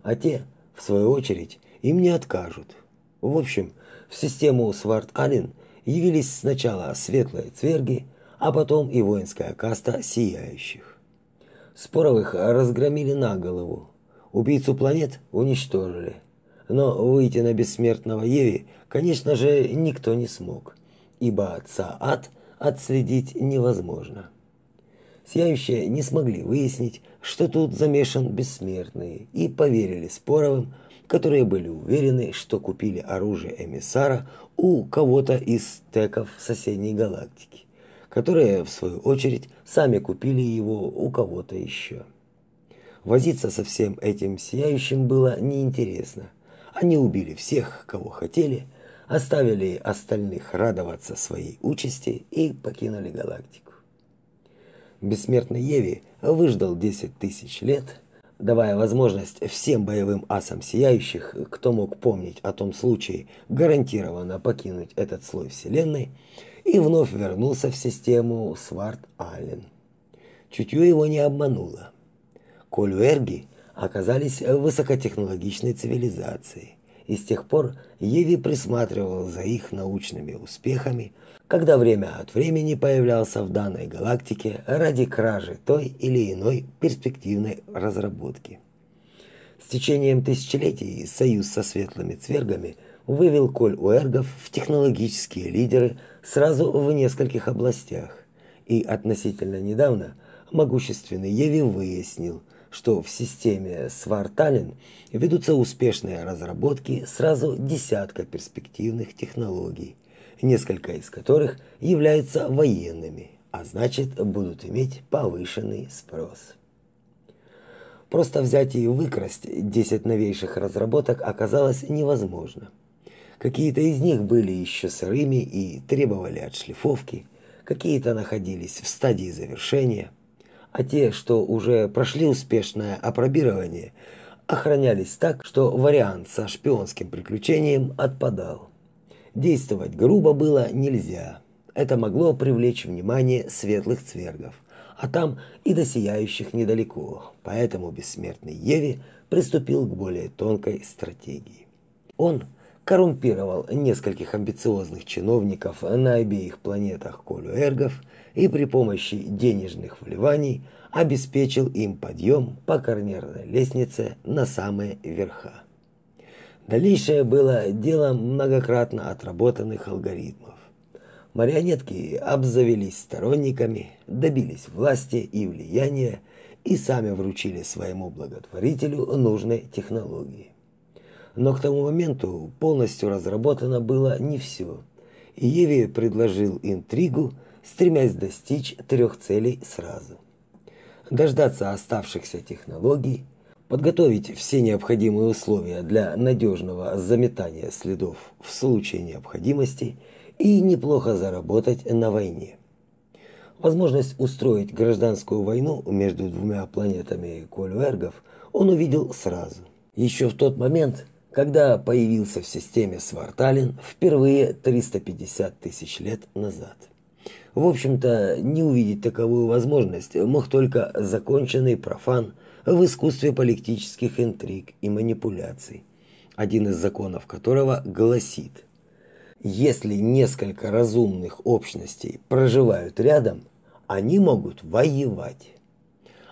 А те, в свою очередь, им не откажут. В общем, в систему Сварт-Алин явились сначала светлые цверги, а потом и воинская каста сияющих. Споровых разгромили на голову, убийцу планет уничтожили – но выйти на бессмертного Еви, конечно же, никто не смог, ибо отца ад отследить невозможно. Сияющие не смогли выяснить, что тут замешан бессмертный, и поверили Споровым, которые были уверены, что купили оружие эмиссара у кого-то из теков соседней галактики, которые, в свою очередь, сами купили его у кого-то еще. Возиться со всем этим сияющим было неинтересно, они убили всех, кого хотели, оставили остальных радоваться своей участи и покинули галактику. Бессмертный Еви выждал 10 тысяч лет, давая возможность всем боевым асам сияющих, кто мог помнить о том случае, гарантированно покинуть этот слой Вселенной, и вновь вернулся в систему Сварт-Аллен. Чутье его не обмануло. Колюэрги – оказались высокотехнологичной цивилизацией, и с тех пор Еви присматривал за их научными успехами, когда время от времени появлялся в данной галактике ради кражи той или иной перспективной разработки. С течением тысячелетий союз со светлыми цвергами вывел Коль Уэргов в технологические лидеры сразу в нескольких областях, и относительно недавно могущественный Еви выяснил – что в системе Сварталин ведутся успешные разработки сразу десятка перспективных технологий, несколько из которых являются военными, а значит, будут иметь повышенный спрос. Просто взять и выкрасть 10 новейших разработок оказалось невозможно. Какие-то из них были еще сырыми и требовали отшлифовки, какие-то находились в стадии завершения, а те, что уже прошли успешное опробирование, охранялись так, что вариант со шпионским приключением отпадал. Действовать грубо было нельзя. Это могло привлечь внимание светлых цвергов, а там и до сияющих недалеко. Поэтому бессмертный Еви приступил к более тонкой стратегии. Он коррумпировал нескольких амбициозных чиновников на обеих планетах Колю-Эргов и при помощи денежных вливаний обеспечил им подъем по карьерной лестнице на самые верха. Дальнейшее было делом многократно отработанных алгоритмов. Марионетки обзавелись сторонниками, добились власти и влияния и сами вручили своему благотворителю нужные технологии. Но к тому моменту полностью разработано было не все, и Еви предложил интригу, стремясь достичь трех целей сразу. Дождаться оставшихся технологий, подготовить все необходимые условия для надежного заметания следов в случае необходимости и неплохо заработать на войне. Возможность устроить гражданскую войну между двумя планетами Кольвергов он увидел сразу. Еще в тот момент, когда появился в системе Сварталин впервые 350 тысяч лет назад. В общем-то, не увидеть таковую возможность мог только законченный профан в искусстве политических интриг и манипуляций, один из законов которого гласит – если несколько разумных общностей проживают рядом, они могут воевать.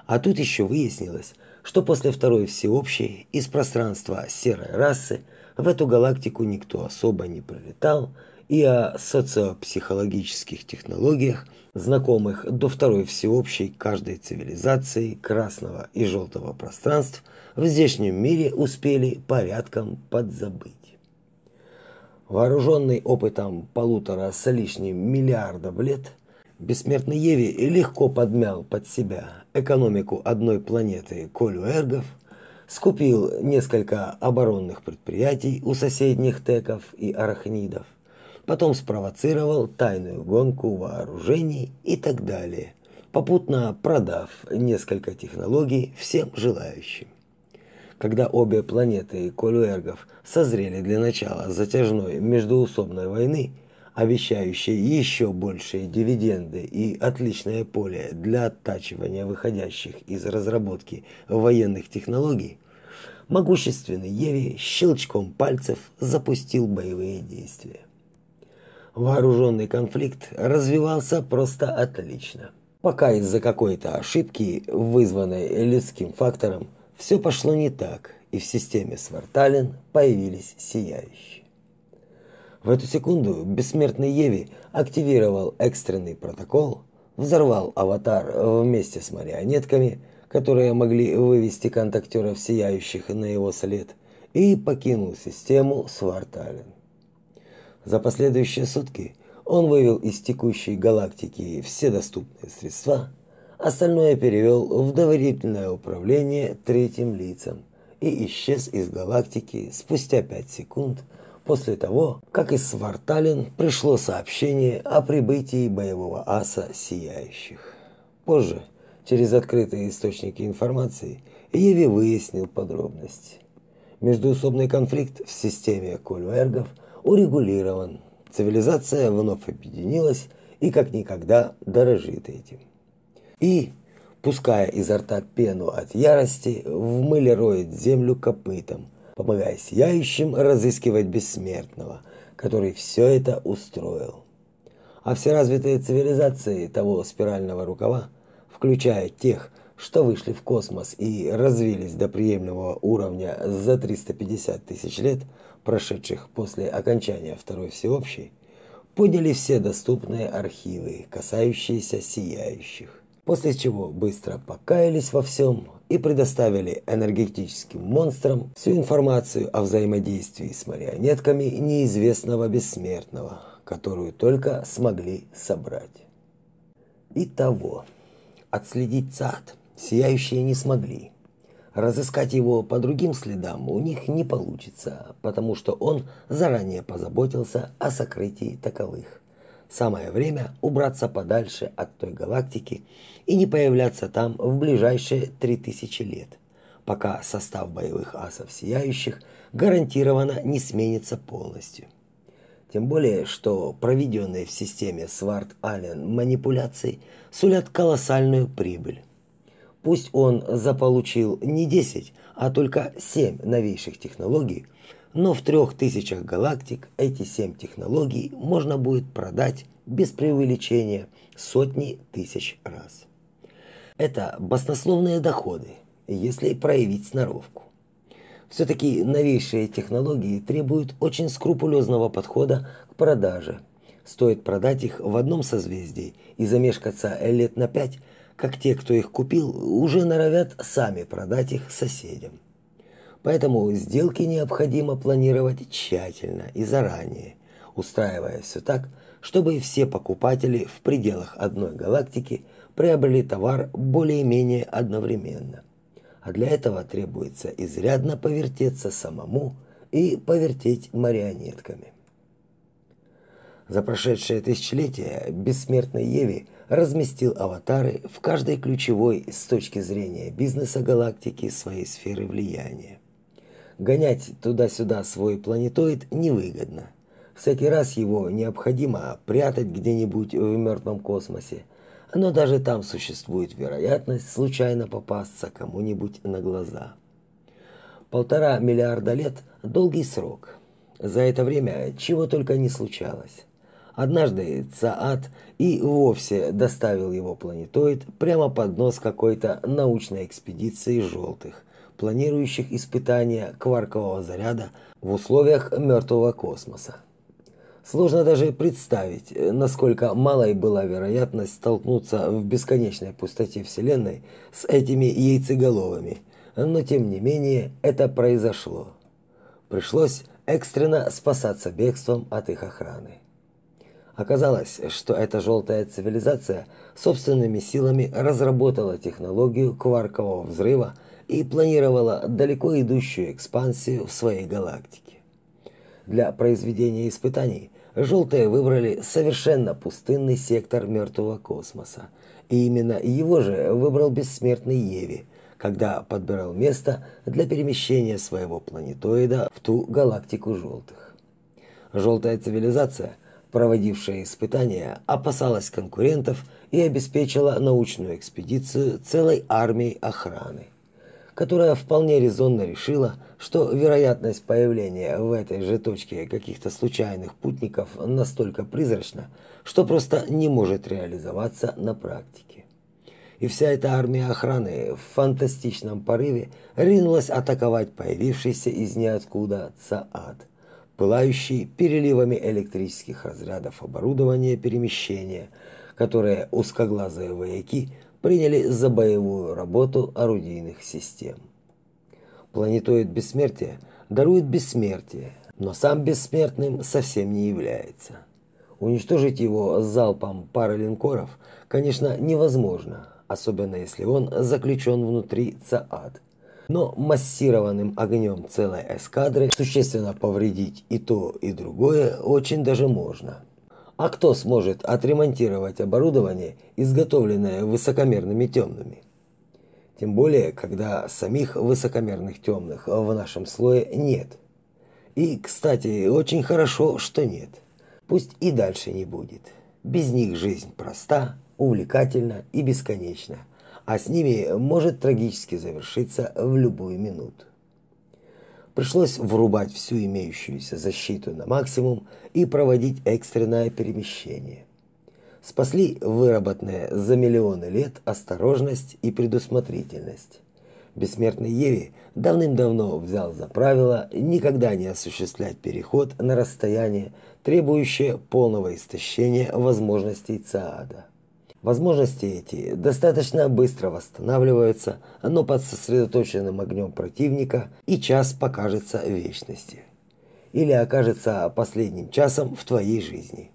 А тут еще выяснилось, что после второй всеобщей из пространства серой расы в эту галактику никто особо не прилетал, и о социопсихологических технологиях, знакомых до второй всеобщей каждой цивилизации красного и желтого пространств, в здешнем мире успели порядком подзабыть. Вооруженный опытом полутора с лишним миллиардов лет, бессмертный Еви легко подмял под себя экономику одной планеты Колю-Эргов, скупил несколько оборонных предприятий у соседних теков и арахнидов, потом спровоцировал тайную гонку вооружений и так далее, попутно продав несколько технологий всем желающим когда обе планеты Колюэргов созрели для начала затяжной междуусобной войны, обещающей еще большие дивиденды и отличное поле для оттачивания выходящих из разработки военных технологий, могущественный Еви щелчком пальцев запустил боевые действия. Вооруженный конфликт развивался просто отлично. Пока из-за какой-то ошибки, вызванной людским фактором, все пошло не так, и в системе Свартален появились сияющие. В эту секунду бессмертный Еви активировал экстренный протокол, взорвал аватар вместе с марионетками, которые могли вывести контактеров сияющих на его след, и покинул систему Свартален. За последующие сутки он вывел из текущей галактики все доступные средства – Остальное перевел в доверительное управление третьим лицам и исчез из галактики спустя 5 секунд после того, как из Свартален пришло сообщение о прибытии боевого аса Сияющих. Позже, через открытые источники информации, Еви выяснил подробности. Междуусобный конфликт в системе Кольвергов урегулирован. Цивилизация вновь объединилась и как никогда дорожит этим и, пуская изо рта пену от ярости, в мыле роет землю копытом, помогая сияющим разыскивать бессмертного, который все это устроил. А все развитые цивилизации того спирального рукава, включая тех, что вышли в космос и развились до приемлемого уровня за 350 тысяч лет, прошедших после окончания Второй Всеобщей, подняли все доступные архивы, касающиеся сияющих после чего быстро покаялись во всем и предоставили энергетическим монстрам всю информацию о взаимодействии с марионетками неизвестного бессмертного, которую только смогли собрать. Итого, отследить ЦАД сияющие не смогли. Разыскать его по другим следам у них не получится, потому что он заранее позаботился о сокрытии таковых. Самое время убраться подальше от той галактики и не появляться там в ближайшие 3000 лет, пока состав боевых асов сияющих гарантированно не сменится полностью. Тем более, что проведенные в системе Сварт-Аллен манипуляции сулят колоссальную прибыль. Пусть он заполучил не 10, а только 7 новейших технологий, но в трех тысячах галактик эти 7 технологий можно будет продать без преувеличения сотни тысяч раз. Это баснословные доходы, если проявить сноровку. Все-таки новейшие технологии требуют очень скрупулезного подхода к продаже. Стоит продать их в одном созвездии и замешкаться лет на пять, как те, кто их купил, уже норовят сами продать их соседям. Поэтому сделки необходимо планировать тщательно и заранее, устраивая все так, чтобы все покупатели в пределах одной галактики приобрели товар более-менее одновременно а для этого требуется изрядно повертеться самому и повертеть марионетками. За прошедшее тысячелетие бессмертный Еви разместил аватары в каждой ключевой с точки зрения бизнеса галактики своей сферы влияния. Гонять туда-сюда свой планетоид невыгодно. Всякий раз его необходимо прятать где-нибудь в мертвом космосе – но даже там существует вероятность случайно попасться кому-нибудь на глаза. Полтора миллиарда лет – долгий срок. За это время чего только не случалось. Однажды Цаат и вовсе доставил его планетоид прямо под нос какой-то научной экспедиции желтых, планирующих испытания кваркового заряда в условиях мертвого космоса. Сложно даже представить, насколько малой была вероятность столкнуться в бесконечной пустоте Вселенной с этими яйцеголовыми, но тем не менее это произошло. Пришлось экстренно спасаться бегством от их охраны. Оказалось, что эта желтая цивилизация собственными силами разработала технологию кваркового взрыва и планировала далеко идущую экспансию в своей галактике. Для произведения испытаний желтые выбрали совершенно пустынный сектор мертвого космоса. И именно его же выбрал бессмертный Еви, когда подбирал место для перемещения своего планетоида в ту галактику желтых. Желтая цивилизация, проводившая испытания, опасалась конкурентов и обеспечила научную экспедицию целой армией охраны которая вполне резонно решила, что вероятность появления в этой же точке каких-то случайных путников настолько призрачна, что просто не может реализоваться на практике. И вся эта армия охраны в фантастичном порыве ринулась атаковать появившийся из ниоткуда Цаад, пылающий переливами электрических разрядов оборудования перемещения, которое узкоглазые вояки – приняли за боевую работу орудийных систем. Планетоид бессмертия дарует бессмертие, но сам бессмертным совсем не является. Уничтожить его залпом пары линкоров, конечно, невозможно, особенно если он заключен внутри ЦААД. Но массированным огнем целой эскадры существенно повредить и то, и другое очень даже можно. А кто сможет отремонтировать оборудование, изготовленное высокомерными темными? Тем более, когда самих высокомерных темных в нашем слое нет. И, кстати, очень хорошо, что нет. Пусть и дальше не будет. Без них жизнь проста, увлекательна и бесконечна, а с ними может трагически завершиться в любую минуту. Пришлось врубать всю имеющуюся защиту на максимум и проводить экстренное перемещение. Спасли выработанные за миллионы лет осторожность и предусмотрительность. Бессмертный Еви давным-давно взял за правило никогда не осуществлять переход на расстояние, требующее полного истощения возможностей ЦААДа. Возможности эти достаточно быстро восстанавливаются, но под сосредоточенным огнем противника и час покажется вечности. Или окажется последним часом в твоей жизни.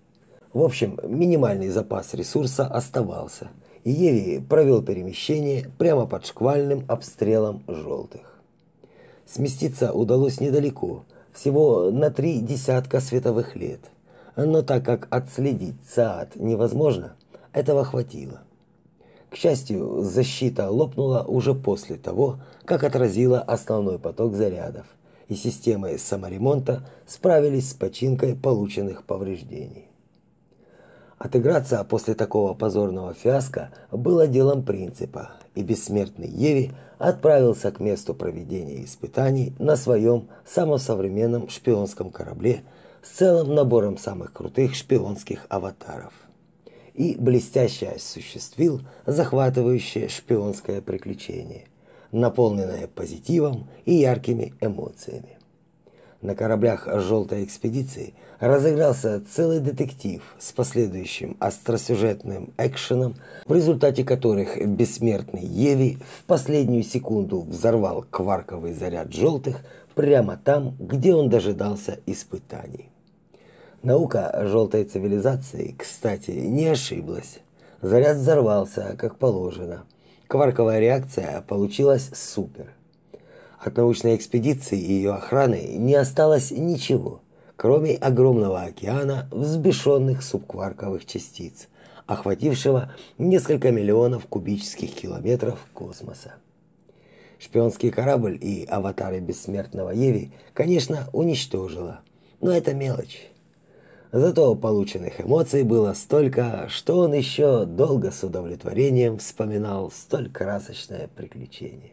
В общем, минимальный запас ресурса оставался, Еви провел перемещение прямо под шквальным обстрелом желтых. Сместиться удалось недалеко, всего на три десятка световых лет. Но так как отследить ЦААТ невозможно, этого хватило. К счастью, защита лопнула уже после того, как отразила основной поток зарядов, и системы саморемонта справились с починкой полученных повреждений. Отыграться после такого позорного фиаско было делом принципа, и бессмертный Еви отправился к месту проведения испытаний на своем самом современном шпионском корабле с целым набором самых крутых шпионских аватаров. И блестяще осуществил захватывающее шпионское приключение, наполненное позитивом и яркими эмоциями. На кораблях желтой экспедиции разыгрался целый детектив с последующим остросюжетным экшеном, в результате которых бессмертный Еви в последнюю секунду взорвал кварковый заряд желтых прямо там, где он дожидался испытаний. Наука желтой цивилизации, кстати, не ошиблась. Заряд взорвался, как положено. Кварковая реакция получилась супер. От научной экспедиции и ее охраны не осталось ничего, кроме огромного океана взбешенных субкварковых частиц, охватившего несколько миллионов кубических километров космоса. Шпионский корабль и аватары бессмертного Еви, конечно, уничтожила, но это мелочь. Зато полученных эмоций было столько, что он еще долго с удовлетворением вспоминал столь красочное приключение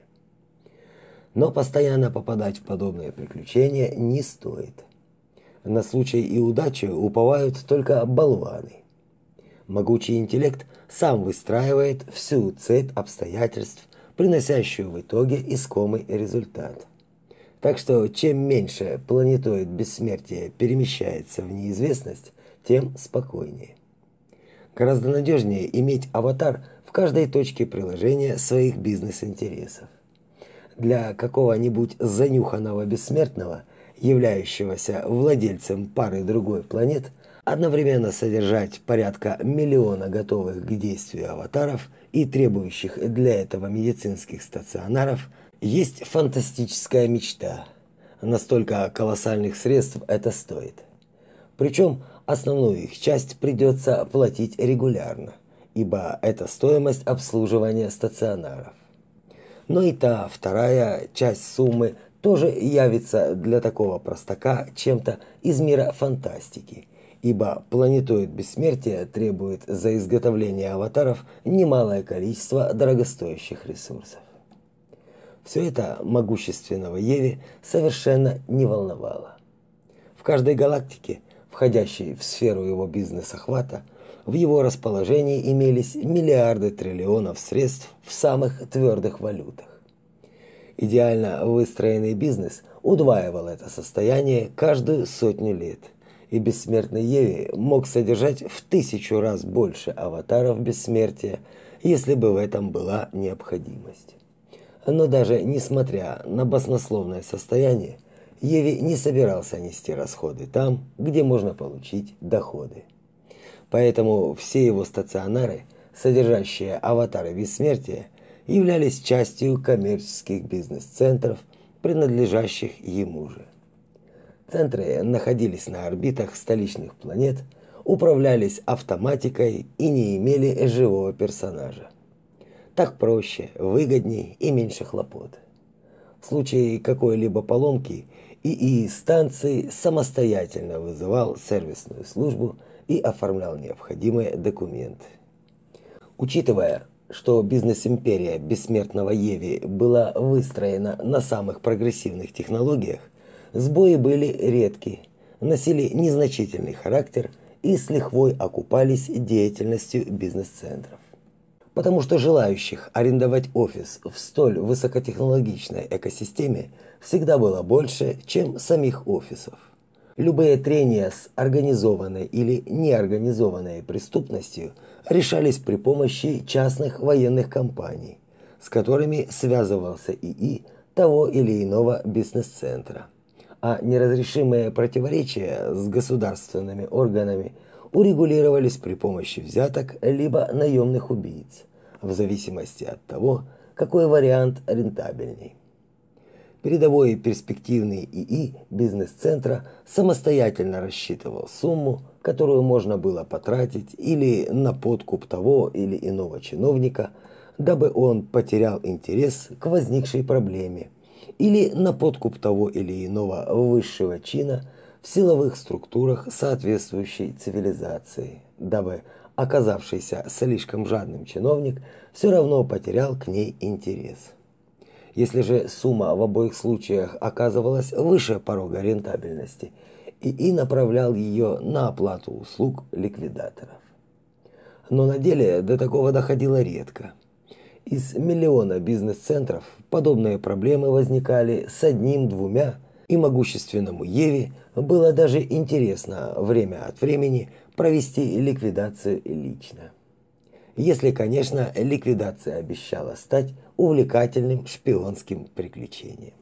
но постоянно попадать в подобные приключения не стоит. На случай и удачу уповают только болваны. Могучий интеллект сам выстраивает всю цепь обстоятельств, приносящую в итоге искомый результат. Так что чем меньше планетоид бессмертия перемещается в неизвестность, тем спокойнее. Гораздо надежнее иметь аватар в каждой точке приложения своих бизнес-интересов для какого-нибудь занюханного бессмертного, являющегося владельцем пары другой планет, одновременно содержать порядка миллиона готовых к действию аватаров и требующих для этого медицинских стационаров, есть фантастическая мечта. Настолько колоссальных средств это стоит. Причем основную их часть придется платить регулярно, ибо это стоимость обслуживания стационаров но и та вторая часть суммы тоже явится для такого простака чем-то из мира фантастики, ибо планетоид бессмертия требует за изготовление аватаров немалое количество дорогостоящих ресурсов. Все это могущественного Еви совершенно не волновало. В каждой галактике, входящей в сферу его бизнес-охвата, в его расположении имелись миллиарды триллионов средств в самых твердых валютах. Идеально выстроенный бизнес удваивал это состояние каждую сотню лет, и бессмертный Еви мог содержать в тысячу раз больше аватаров бессмертия, если бы в этом была необходимость. Но даже несмотря на баснословное состояние, Еви не собирался нести расходы там, где можно получить доходы. Поэтому все его стационары, содержащие аватары бессмертия, являлись частью коммерческих бизнес-центров, принадлежащих ему же. Центры находились на орбитах столичных планет, управлялись автоматикой и не имели живого персонажа. Так проще, выгоднее и меньше хлопот. В случае какой-либо поломки ИИ станции самостоятельно вызывал сервисную службу и оформлял необходимые документы. Учитывая, что бизнес-империя бессмертного Еви была выстроена на самых прогрессивных технологиях, сбои были редки, носили незначительный характер и с лихвой окупались деятельностью бизнес-центров. Потому что желающих арендовать офис в столь высокотехнологичной экосистеме всегда было больше, чем самих офисов. Любые трения с организованной или неорганизованной преступностью решались при помощи частных военных компаний, с которыми связывался ИИ того или иного бизнес-центра. А неразрешимые противоречия с государственными органами урегулировались при помощи взяток либо наемных убийц, в зависимости от того, какой вариант рентабельней. Передовой перспективный ИИ бизнес-центра самостоятельно рассчитывал сумму, которую можно было потратить или на подкуп того или иного чиновника, дабы он потерял интерес к возникшей проблеме, или на подкуп того или иного высшего чина в силовых структурах соответствующей цивилизации, дабы оказавшийся слишком жадным чиновник все равно потерял к ней интерес. Если же сумма в обоих случаях оказывалась выше порога рентабельности, ИИ направлял ее на оплату услуг ликвидаторов. Но на деле до такого доходило редко. Из миллиона бизнес-центров подобные проблемы возникали с одним-двумя, и могущественному Еве было даже интересно время от времени провести ликвидацию лично. Если, конечно, ликвидация обещала стать увлекательным шпионским приключением.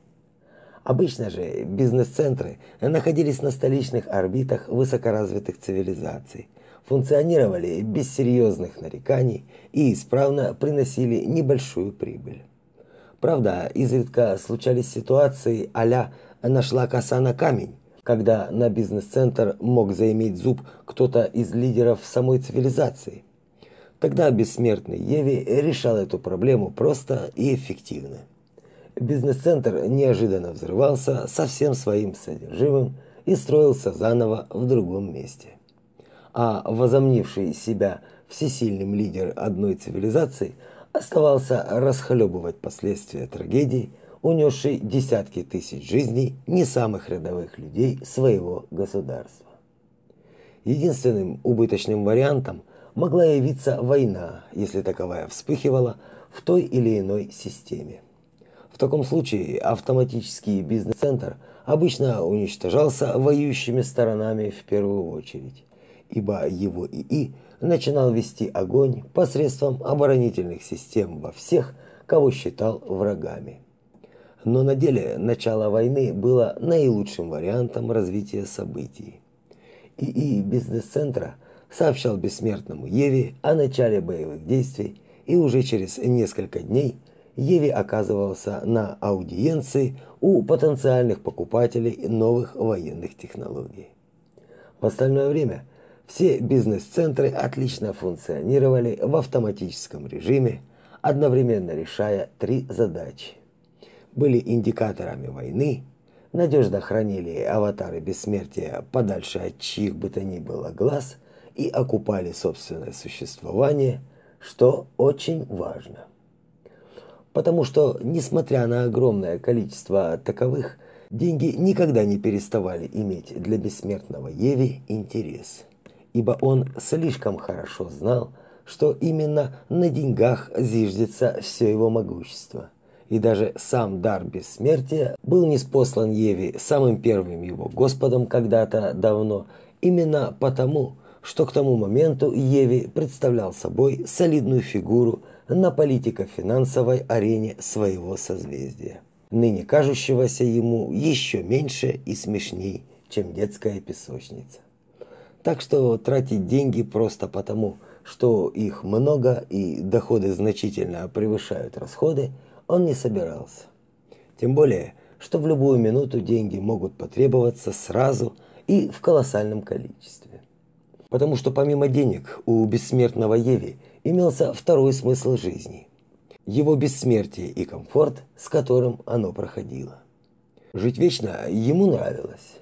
Обычно же бизнес-центры находились на столичных орбитах высокоразвитых цивилизаций, функционировали без серьезных нареканий и исправно приносили небольшую прибыль. Правда, изредка случались ситуации а-ля «нашла коса на камень», когда на бизнес-центр мог заиметь зуб кто-то из лидеров самой цивилизации. Тогда бессмертный Еви решал эту проблему просто и эффективно. Бизнес-центр неожиданно взрывался со всем своим содержимым и строился заново в другом месте. А возомнивший себя всесильным лидер одной цивилизации оставался расхлебывать последствия трагедии – унесший десятки тысяч жизней не самых рядовых людей своего государства. Единственным убыточным вариантом могла явиться война, если таковая вспыхивала в той или иной системе. В таком случае автоматический бизнес-центр обычно уничтожался воюющими сторонами в первую очередь, ибо его ИИ начинал вести огонь посредством оборонительных систем во всех, кого считал врагами но на деле начало войны было наилучшим вариантом развития событий. ИИ бизнес-центра сообщал бессмертному Еве о начале боевых действий, и уже через несколько дней Еви оказывался на аудиенции у потенциальных покупателей новых военных технологий. В остальное время все бизнес-центры отлично функционировали в автоматическом режиме, одновременно решая три задачи были индикаторами войны, надежно хранили аватары бессмертия подальше от чьих бы то ни было глаз и окупали собственное существование, что очень важно. Потому что, несмотря на огромное количество таковых, деньги никогда не переставали иметь для бессмертного Еви интерес, ибо он слишком хорошо знал, что именно на деньгах зиждется все его могущество – и даже сам дар бессмертия был неспослан Еве самым первым его Господом когда-то давно, именно потому, что к тому моменту Еве представлял собой солидную фигуру на политико-финансовой арене своего созвездия, ныне кажущегося ему еще меньше и смешней, чем детская песочница. Так что тратить деньги просто потому, что их много и доходы значительно превышают расходы – он не собирался. Тем более, что в любую минуту деньги могут потребоваться сразу и в колоссальном количестве. Потому что помимо денег у бессмертного Еви имелся второй смысл жизни. Его бессмертие и комфорт, с которым оно проходило. Жить вечно ему нравилось.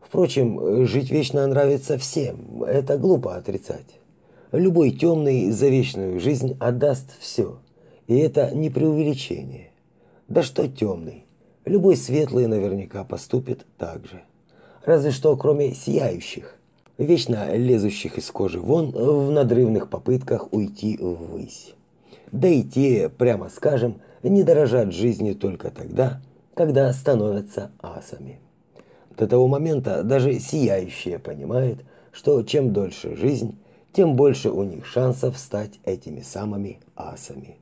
Впрочем, жить вечно нравится всем, это глупо отрицать. Любой темный за вечную жизнь отдаст все, и это не преувеличение. Да что темный. Любой светлый наверняка поступит так же. Разве что кроме сияющих, вечно лезущих из кожи вон в надрывных попытках уйти ввысь. Да и те, прямо скажем, не дорожат жизнью только тогда, когда становятся асами. До того момента даже сияющие понимают, что чем дольше жизнь, тем больше у них шансов стать этими самыми асами.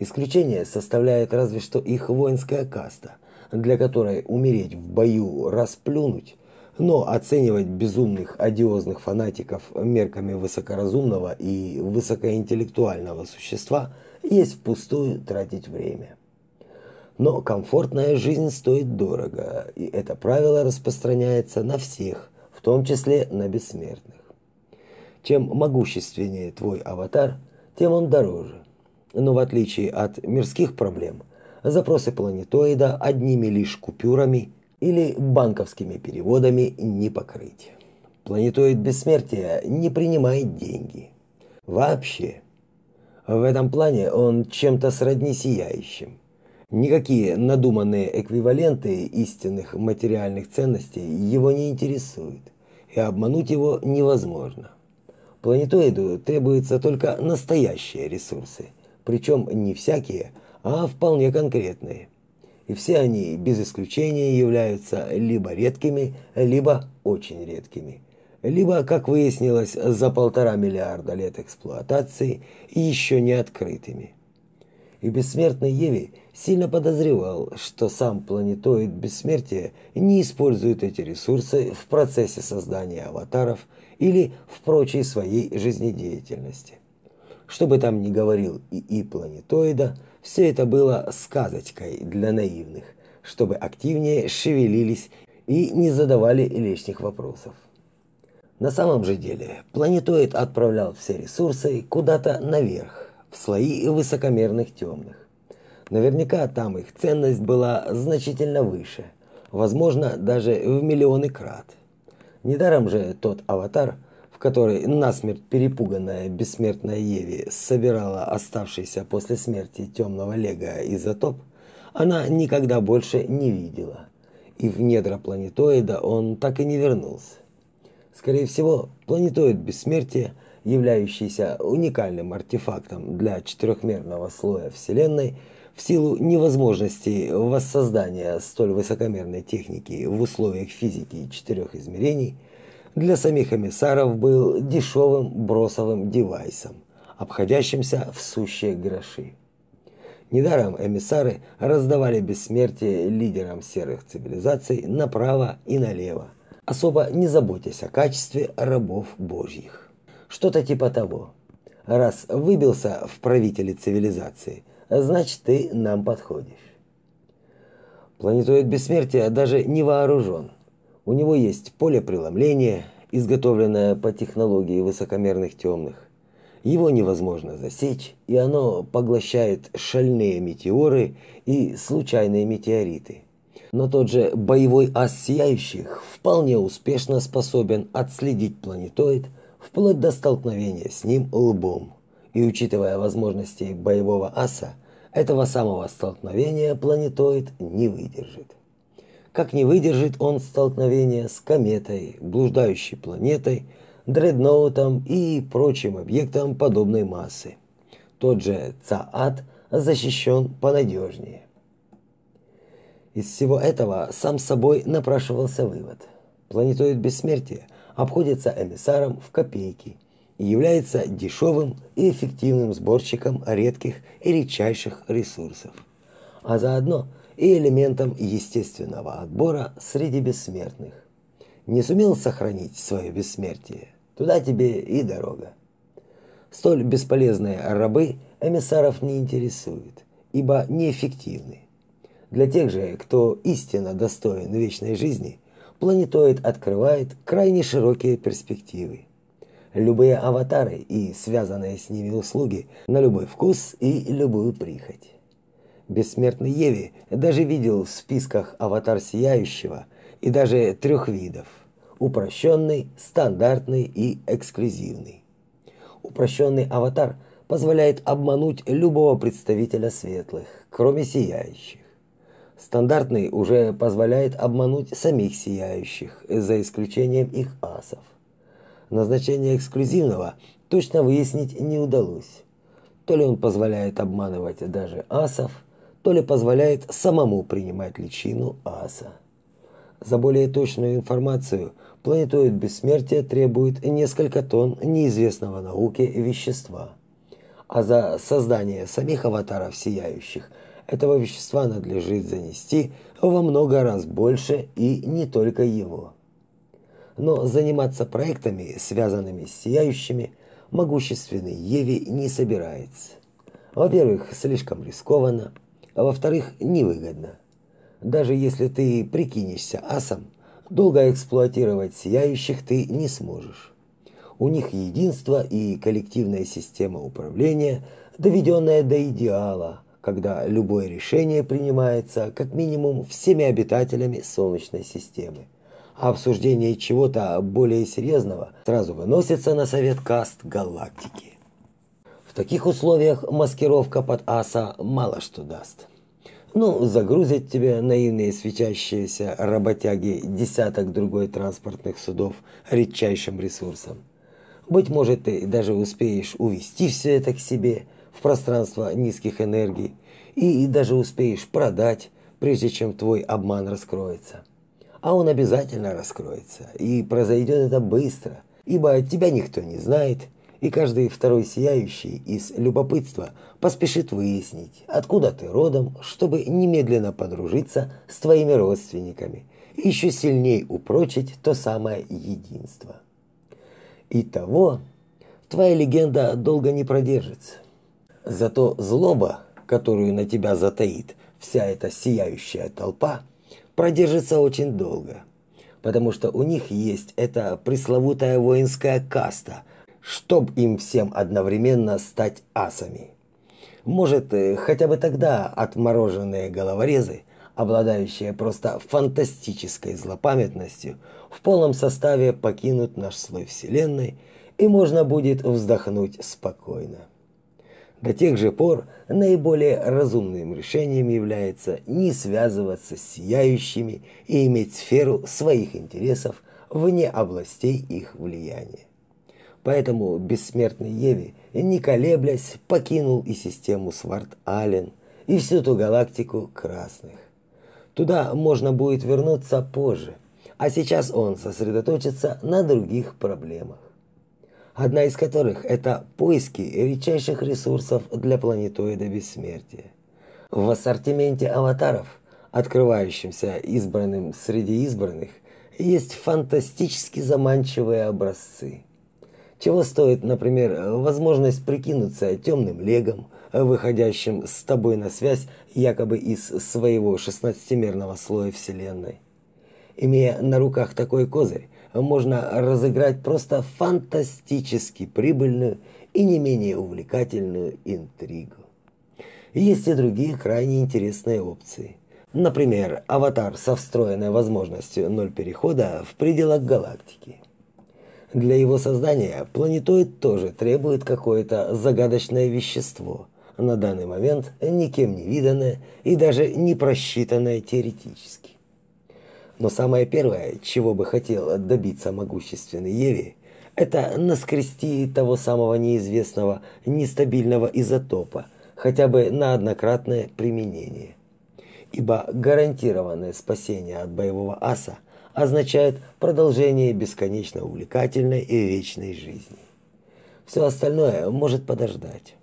Исключение составляет разве что их воинская каста, для которой умереть в бою расплюнуть, Но оценивать безумных одиозных фанатиков мерками высокоразумного и высокоинтеллектуального существа есть впустую тратить время. Но комфортная жизнь стоит дорого, и это правило распространяется на всех, в том числе на бессмертных. Чем могущественнее твой аватар, тем он дороже. Но в отличие от мирских проблем, запросы планетоида одними лишь купюрами или банковскими переводами не покрыть. Планетоид бессмертия не принимает деньги. Вообще. В этом плане он чем-то сродни сияющим. Никакие надуманные эквиваленты истинных материальных ценностей его не интересуют, и обмануть его невозможно. Планетоиду требуются только настоящие ресурсы, причем не всякие, а вполне конкретные. И все они без исключения являются либо редкими, либо очень редкими. Либо, как выяснилось, за полтора миллиарда лет эксплуатации еще не открытыми. И бессмертный Еви сильно подозревал, что сам планетоид бессмертия не использует эти ресурсы в процессе создания аватаров или в прочей своей жизнедеятельности. Что бы там ни говорил ИИ планетоида, все это было сказочкой для наивных, чтобы активнее шевелились и не задавали лишних вопросов. На самом же деле, планетоид отправлял все ресурсы куда-то наверх, в слои высокомерных темных. Наверняка там их ценность была значительно выше, возможно, даже в миллионы крат. Недаром же тот аватар, в который насмерть перепуганная бессмертная Еви собирала оставшийся после смерти темного лего изотоп, она никогда больше не видела. И в недра планетоида он так и не вернулся. Скорее всего, планетоид бессмертия, являющийся уникальным артефактом для четырехмерного слоя Вселенной, в силу невозможности воссоздания столь высокомерной техники в условиях физики четырех измерений, для самих эмиссаров был дешевым бросовым девайсом, обходящимся в сущие гроши. Недаром эмиссары раздавали бессмертие лидерам серых цивилизаций направо и налево, особо не заботясь о качестве рабов божьих. Что-то типа того. Раз выбился в правители цивилизации, значит ты нам подходишь. Планетоид бессмертия даже не вооружен. У него есть поле преломления, изготовленное по технологии высокомерных темных. Его невозможно засечь, и оно поглощает шальные метеоры и случайные метеориты. Но тот же боевой ас сияющих вполне успешно способен отследить планетоид вплоть до столкновения с ним лбом. И учитывая возможности боевого аса, этого самого столкновения планетоид не выдержит. Как не выдержит он столкновения с кометой, блуждающей планетой, дредноутом и прочим объектом подобной массы. Тот же ЦААТ защищен понадежнее. Из всего этого сам собой напрашивался вывод. Планетоид бессмертия обходится эмиссаром в копейки – и является дешевым и эффективным сборщиком редких и редчайших ресурсов, а заодно и элементом естественного отбора среди бессмертных. Не сумел сохранить свое бессмертие, туда тебе и дорога. Столь бесполезные рабы эмиссаров не интересуют, ибо неэффективны. Для тех же, кто истинно достоин вечной жизни, планетоид открывает крайне широкие перспективы любые аватары и связанные с ними услуги на любой вкус и любую прихоть. Бессмертный Еви даже видел в списках аватар сияющего и даже трех видов: упрощенный, стандартный и эксклюзивный. Упрощенный аватар позволяет обмануть любого представителя светлых, кроме сияющих. Стандартный уже позволяет обмануть самих сияющих, за исключением их асов. Назначение эксклюзивного точно выяснить не удалось. То ли он позволяет обманывать даже асов, то ли позволяет самому принимать личину аса. За более точную информацию планетоид бессмертия требует несколько тонн неизвестного науке вещества. А за создание самих аватаров сияющих этого вещества надлежит занести во много раз больше и не только его. но заниматься проектами, связанными с сияющими, могущественный Еви не собирается. Во-первых, слишком рискованно, а во-вторых, невыгодно. Даже если ты прикинешься асом, долго эксплуатировать сияющих ты не сможешь. У них единство и коллективная система управления, доведенная до идеала, когда любое решение принимается как минимум всеми обитателями Солнечной системы. А обсуждение чего-то более серьезного сразу выносится на совет каст галактики. В таких условиях маскировка под аса мало что даст. Ну, загрузят тебе наивные светящиеся работяги десяток другой транспортных судов редчайшим ресурсом. Быть может, ты даже успеешь увести все это к себе в пространство низких энергий и даже успеешь продать, прежде чем твой обман раскроется. А он обязательно раскроется, и произойдет это быстро, ибо тебя никто не знает – и каждый второй сияющий из любопытства поспешит выяснить, откуда ты родом, чтобы немедленно подружиться с твоими родственниками и еще сильнее упрочить то самое единство. Итого, твоя легенда долго не продержится. Зато злоба, которую на тебя затаит вся эта сияющая толпа, продержится очень долго, потому что у них есть эта пресловутая воинская каста – чтоб им всем одновременно стать асами. Может, э, хотя бы тогда отмороженные головорезы, обладающие просто фантастической злопамятностью, в полном составе покинут наш слой Вселенной, и можно будет вздохнуть спокойно. До тех же пор наиболее разумным решением является не связываться с сияющими и иметь сферу своих интересов вне областей их влияния. Поэтому бессмертный Еви, не колеблясь, покинул и систему Сварт-Ален, и всю ту галактику красных. Туда можно будет вернуться позже, а сейчас он сосредоточится на других проблемах. Одна из которых это поиски редчайших ресурсов для планетоида бессмертия. В ассортименте аватаров, открывающимся избранным среди избранных, есть фантастически заманчивые образцы – чего стоит, например, возможность прикинуться темным легом, выходящим с тобой на связь якобы из своего шестнадцатимерного слоя Вселенной. Имея на руках такой козырь, можно разыграть просто фантастически прибыльную и не менее увлекательную интригу. Есть и другие крайне интересные опции. Например, аватар со встроенной возможностью ноль перехода в пределах галактики. Для его создания планетоид тоже требует какое-то загадочное вещество, на данный момент никем не виданное и даже не просчитанное теоретически. Но самое первое, чего бы хотел добиться могущественный Еви, это наскрести того самого неизвестного нестабильного изотопа, хотя бы на однократное применение. Ибо гарантированное спасение от боевого аса – означает продолжение бесконечно увлекательной и вечной жизни. Все остальное может подождать.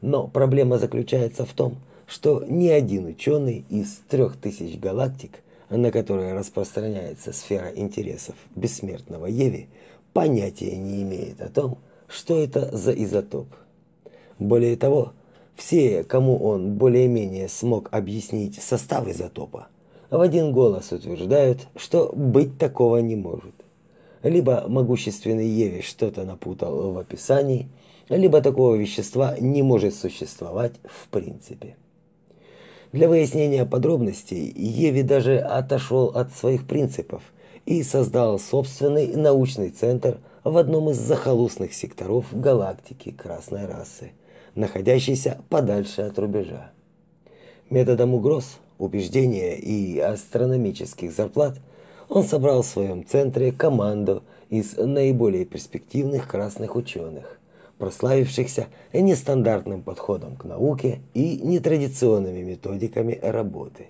Но проблема заключается в том, что ни один ученый из трех тысяч галактик, на которые распространяется сфера интересов бессмертного Еви, понятия не имеет о том, что это за изотоп. Более того, все, кому он более-менее смог объяснить состав изотопа, в один голос утверждают, что быть такого не может. Либо могущественный Еве что-то напутал в описании, либо такого вещества не может существовать в принципе. Для выяснения подробностей Еви даже отошел от своих принципов и создал собственный научный центр в одном из захолустных секторов галактики красной расы, находящийся подальше от рубежа. Методом угроз убеждения и астрономических зарплат, он собрал в своем центре команду из наиболее перспективных красных ученых, прославившихся нестандартным подходом к науке и нетрадиционными методиками работы.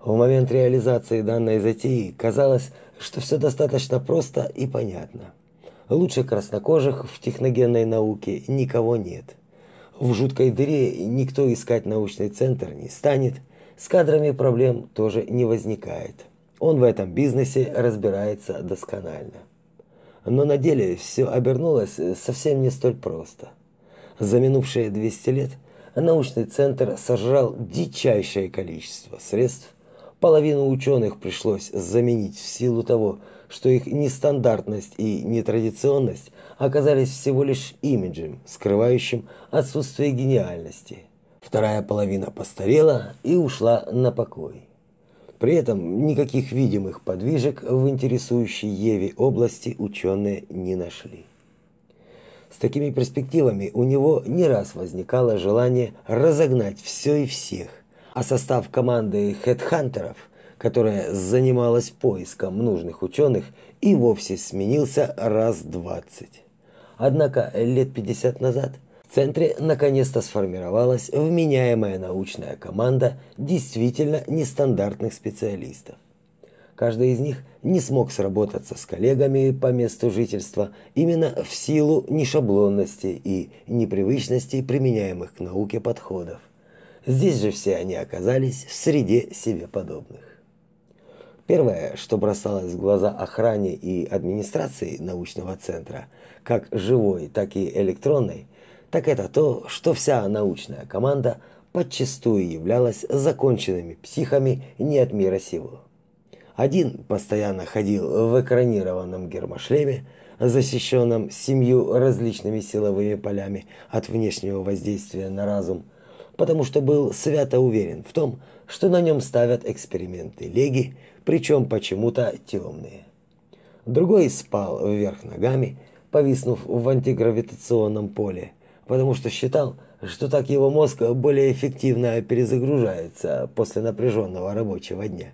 В момент реализации данной затеи казалось, что все достаточно просто и понятно. Лучше краснокожих в техногенной науке никого нет. В жуткой дыре никто искать научный центр не станет – с кадрами проблем тоже не возникает. Он в этом бизнесе разбирается досконально. Но на деле все обернулось совсем не столь просто. За минувшие 200 лет научный центр сожрал дичайшее количество средств. Половину ученых пришлось заменить в силу того, что их нестандартность и нетрадиционность оказались всего лишь имиджем, скрывающим отсутствие гениальности. Вторая половина постарела и ушла на покой. При этом никаких видимых подвижек в интересующей Еве области ученые не нашли. С такими перспективами у него не раз возникало желание разогнать все и всех, а состав команды хедхантеров, которая занималась поиском нужных ученых, и вовсе сменился раз двадцать. Однако лет 50 назад – в центре наконец-то сформировалась вменяемая научная команда действительно нестандартных специалистов. Каждый из них не смог сработаться с коллегами по месту жительства именно в силу нешаблонности и непривычности применяемых к науке подходов. Здесь же все они оказались в среде себе подобных. Первое, что бросалось в глаза охране и администрации научного центра, как живой, так и электронной, так это то, что вся научная команда подчастую являлась законченными психами не от мира сего. Один постоянно ходил в экранированном гермошлеме, защищенном семью различными силовыми полями от внешнего воздействия на разум, потому что был свято уверен в том, что на нем ставят эксперименты леги, причем почему-то темные. Другой спал вверх ногами, повиснув в антигравитационном поле, потому что считал, что так его мозг более эффективно перезагружается после напряженного рабочего дня.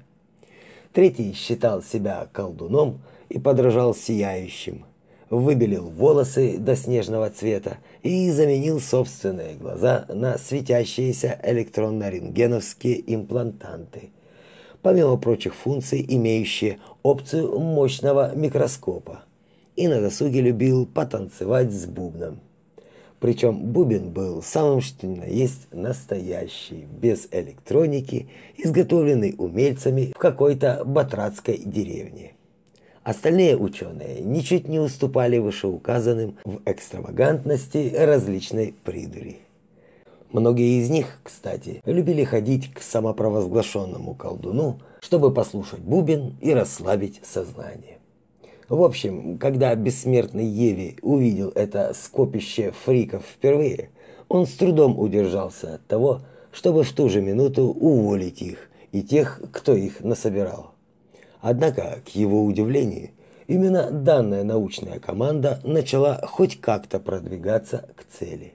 Третий считал себя колдуном и подражал сияющим, выбелил волосы до снежного цвета и заменил собственные глаза на светящиеся электронно-рентгеновские имплантанты, помимо прочих функций, имеющие опцию мощного микроскопа. И на досуге любил потанцевать с бубном. Причем бубен был самым что ни на есть настоящий, без электроники, изготовленный умельцами в какой-то батратской деревне. Остальные ученые ничуть не уступали вышеуказанным в экстравагантности различной придури. Многие из них, кстати, любили ходить к самопровозглашенному колдуну, чтобы послушать бубен и расслабить сознание. В общем, когда бессмертный Еви увидел это скопище фриков впервые, он с трудом удержался от того, чтобы в ту же минуту уволить их и тех, кто их насобирал. Однако, к его удивлению, именно данная научная команда начала хоть как-то продвигаться к цели.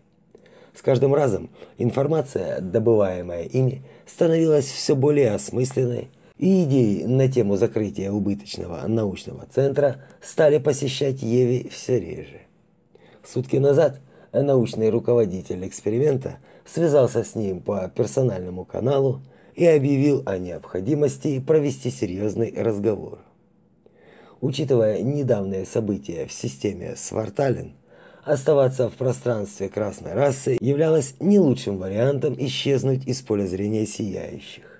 С каждым разом информация, добываемая ими, становилась все более осмысленной, и идеи на тему закрытия убыточного научного центра стали посещать Еве все реже. Сутки назад научный руководитель эксперимента связался с ним по персональному каналу и объявил о необходимости провести серьезный разговор. Учитывая недавние события в системе Свартален, оставаться в пространстве красной расы являлось не лучшим вариантом исчезнуть из поля зрения сияющих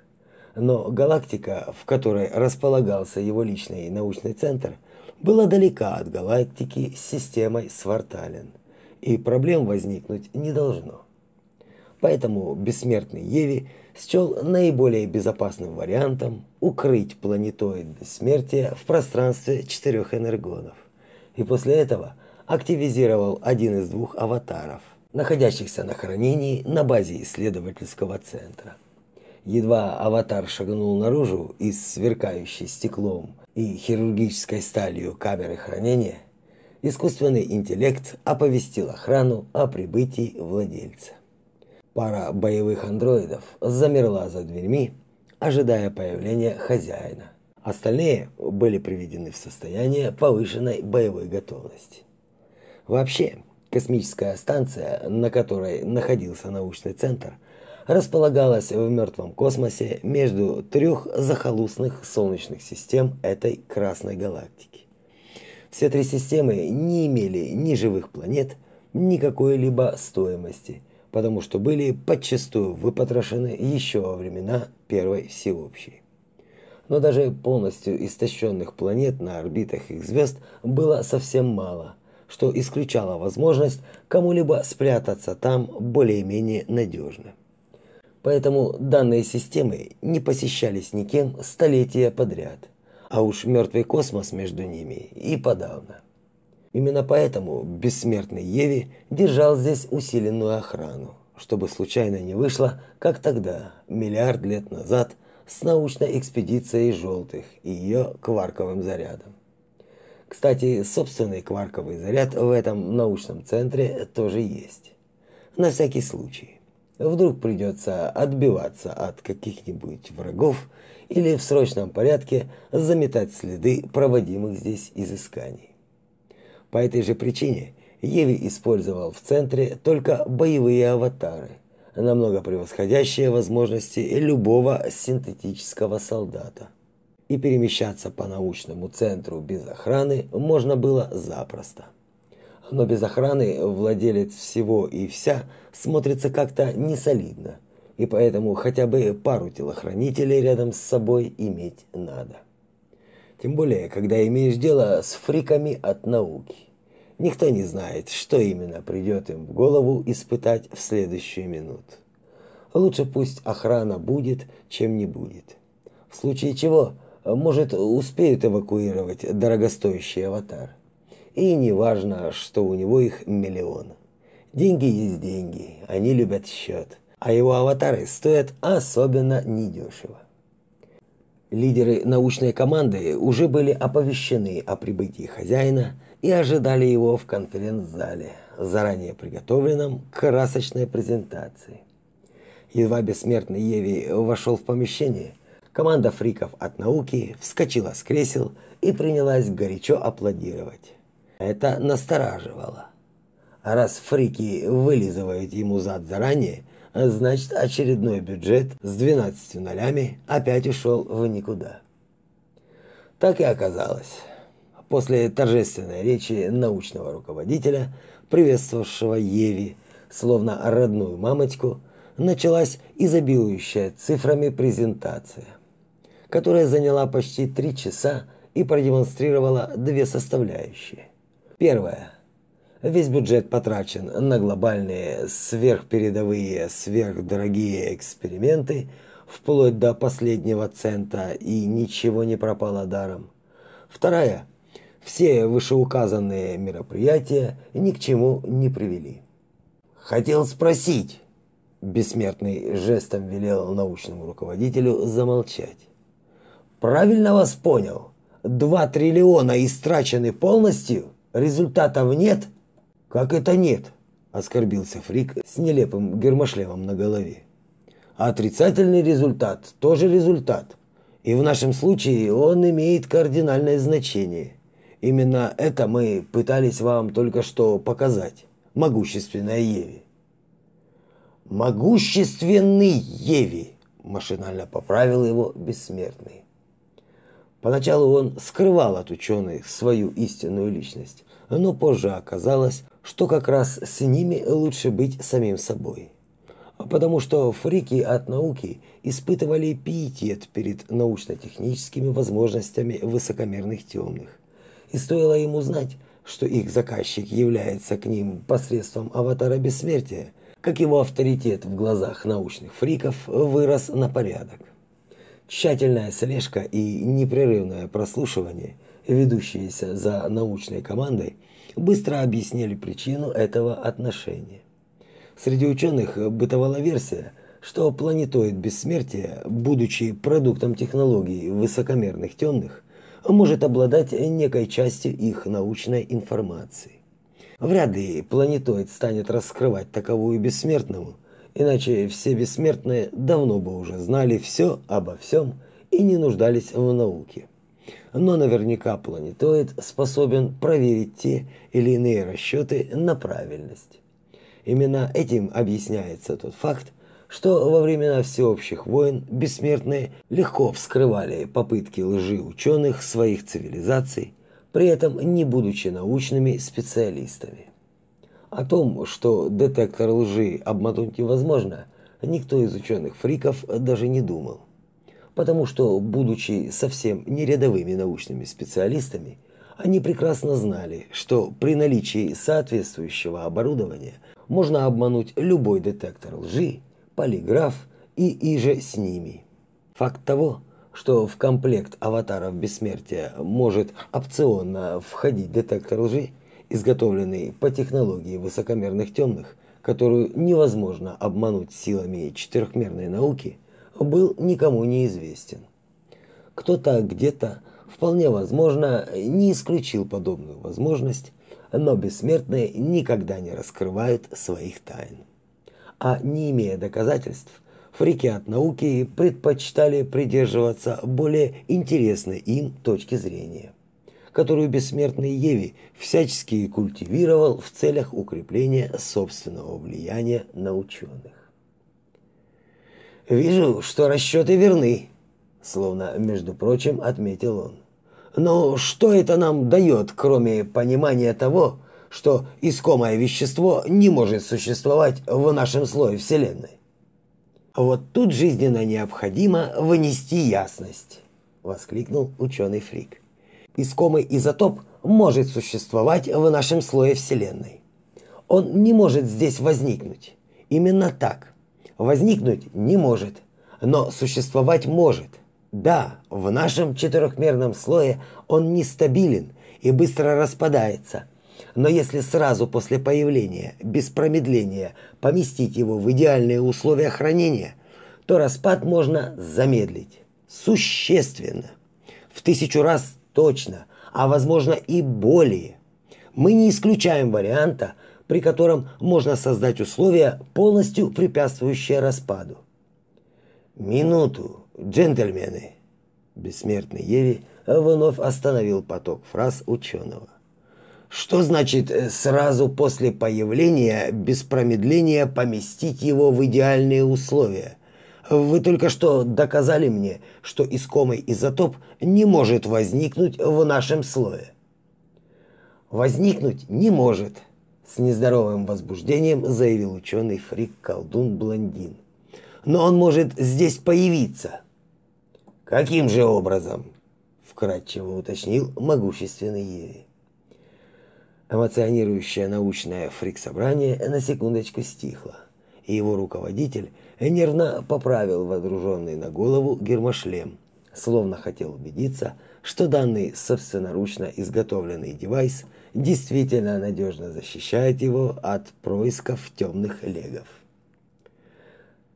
но галактика, в которой располагался его личный научный центр, была далека от галактики с системой Свартален, и проблем возникнуть не должно. Поэтому бессмертный Еви счел наиболее безопасным вариантом укрыть планетоид бессмертия в пространстве четырех энергонов. И после этого активизировал один из двух аватаров, находящихся на хранении на базе исследовательского центра. Едва аватар шагнул наружу из сверкающей стеклом и хирургической сталью камеры хранения, искусственный интеллект оповестил охрану о прибытии владельца. Пара боевых андроидов замерла за дверьми, ожидая появления хозяина. Остальные были приведены в состояние повышенной боевой готовности. Вообще, космическая станция, на которой находился научный центр, располагалась в мертвом космосе между трех захолустных солнечных систем этой красной галактики. Все три системы не имели ни живых планет, ни какой-либо стоимости, потому что были подчастую выпотрошены еще во времена Первой Всеобщей. Но даже полностью истощенных планет на орбитах их звезд было совсем мало, что исключало возможность кому-либо спрятаться там более-менее надежно. Поэтому данные системы не посещались никем столетия подряд, а уж мертвый космос между ними и подавно. Именно поэтому бессмертный Еви держал здесь усиленную охрану, чтобы случайно не вышло, как тогда, миллиард лет назад, с научной экспедицией «Желтых» и ее кварковым зарядом. Кстати, собственный кварковый заряд в этом научном центре тоже есть. На всякий случай. Вдруг придется отбиваться от каких-нибудь врагов или в срочном порядке заметать следы проводимых здесь изысканий. По этой же причине Еви использовал в центре только боевые аватары, намного превосходящие возможности любого синтетического солдата. И перемещаться по научному центру без охраны можно было запросто но без охраны владелец всего и вся смотрится как-то несолидно, и поэтому хотя бы пару телохранителей рядом с собой иметь надо. Тем более, когда имеешь дело с фриками от науки. Никто не знает, что именно придет им в голову испытать в следующую минуту. Лучше пусть охрана будет, чем не будет. В случае чего, может, успеют эвакуировать дорогостоящий аватар. И не важно, что у него их миллион. Деньги есть деньги, они любят счет. А его аватары стоят особенно недешево. Лидеры научной команды уже были оповещены о прибытии хозяина и ожидали его в конференц-зале, заранее приготовленном к красочной презентации. Едва бессмертный Еви вошел в помещение, команда фриков от науки вскочила с кресел и принялась горячо аплодировать. Это настораживало. Раз фрики вылизывают ему зад заранее, значит очередной бюджет с 12 нолями опять ушел в никуда. Так и оказалось. После торжественной речи научного руководителя, приветствовавшего Еви, словно родную мамочку, началась изобилующая цифрами презентация, которая заняла почти три часа и продемонстрировала две составляющие. Первое. Весь бюджет потрачен на глобальные сверхпередовые, сверхдорогие эксперименты, вплоть до последнего цента, и ничего не пропало даром. Вторая. Все вышеуказанные мероприятия ни к чему не привели. Хотел спросить, бессмертный жестом велел научному руководителю замолчать. Правильно вас понял? Два триллиона истрачены полностью? Результатов нет? Как это нет? Оскорбился Фрик с нелепым гермошлемом на голове. отрицательный результат тоже результат. И в нашем случае он имеет кардинальное значение. Именно это мы пытались вам только что показать. Могущественная Еви. Могущественный Еви, машинально поправил его бессмертный. Поначалу он скрывал от ученых свою истинную личность, но позже оказалось, что как раз с ними лучше быть самим собой. Потому что фрики от науки испытывали пиетет перед научно-техническими возможностями высокомерных темных. И стоило ему знать, что их заказчик является к ним посредством аватара бессмертия, как его авторитет в глазах научных фриков вырос на порядок. Тщательная слежка и непрерывное прослушивание, ведущиеся за научной командой, быстро объяснили причину этого отношения. Среди ученых бытовала версия, что планетоид бессмертия, будучи продуктом технологий высокомерных темных, может обладать некой частью их научной информации. Вряд ли планетоид станет раскрывать таковую бессмертному, Иначе все бессмертные давно бы уже знали все обо всем и не нуждались в науке. Но наверняка планетоид способен проверить те или иные расчеты на правильность. Именно этим объясняется тот факт, что во времена всеобщих войн бессмертные легко вскрывали попытки лжи ученых своих цивилизаций, при этом не будучи научными специалистами. О том, что детектор лжи обмануть невозможно, никто из ученых фриков даже не думал. потому что, будучи совсем не рядовыми научными специалистами, они прекрасно знали, что при наличии соответствующего оборудования можно обмануть любой детектор лжи, полиграф и иже с ними. Факт того, что в комплект аватаров бессмертия может опционно входить детектор лжи, изготовленный по технологии высокомерных темных, которую невозможно обмануть силами четырехмерной науки, был никому не известен. Кто-то где-то, вполне возможно, не исключил подобную возможность, но бессмертные никогда не раскрывают своих тайн. А не имея доказательств, фрики от науки предпочитали придерживаться более интересной им точки зрения, которую бессмертный Еви всячески культивировал в целях укрепления собственного влияния на ученых. «Вижу, что расчеты верны», словно, между прочим, отметил он. «Но что это нам дает, кроме понимания того, что искомое вещество не может существовать в нашем слое Вселенной?» Вот тут жизненно необходимо внести ясность, воскликнул ученый Фрик. Искомый изотоп может существовать в нашем слое Вселенной. Он не может здесь возникнуть. Именно так. Возникнуть не может, но существовать может. Да, в нашем четырехмерном слое он нестабилен и быстро распадается – но если сразу после появления, без промедления, поместить его в идеальные условия хранения, то распад можно замедлить. Существенно. В тысячу раз точно, а возможно и более. Мы не исключаем варианта, при котором можно создать условия, полностью препятствующие распаду. «Минуту, джентльмены!» Бессмертный Еви вновь остановил поток фраз ученого. Что значит э, сразу после появления без промедления поместить его в идеальные условия? Вы только что доказали мне, что искомый изотоп не может возникнуть в нашем слое. Возникнуть не может, с нездоровым возбуждением заявил ученый фрик-колдун-блондин. Но он может здесь появиться. Каким же образом? Вкратчиво уточнил могущественный Еви. Эмоционирующее научное фрик-собрание на секундочку стихло, и его руководитель нервно поправил водруженный на голову гермошлем, словно хотел убедиться, что данный собственноручно изготовленный девайс действительно надежно защищает его от происков темных легов.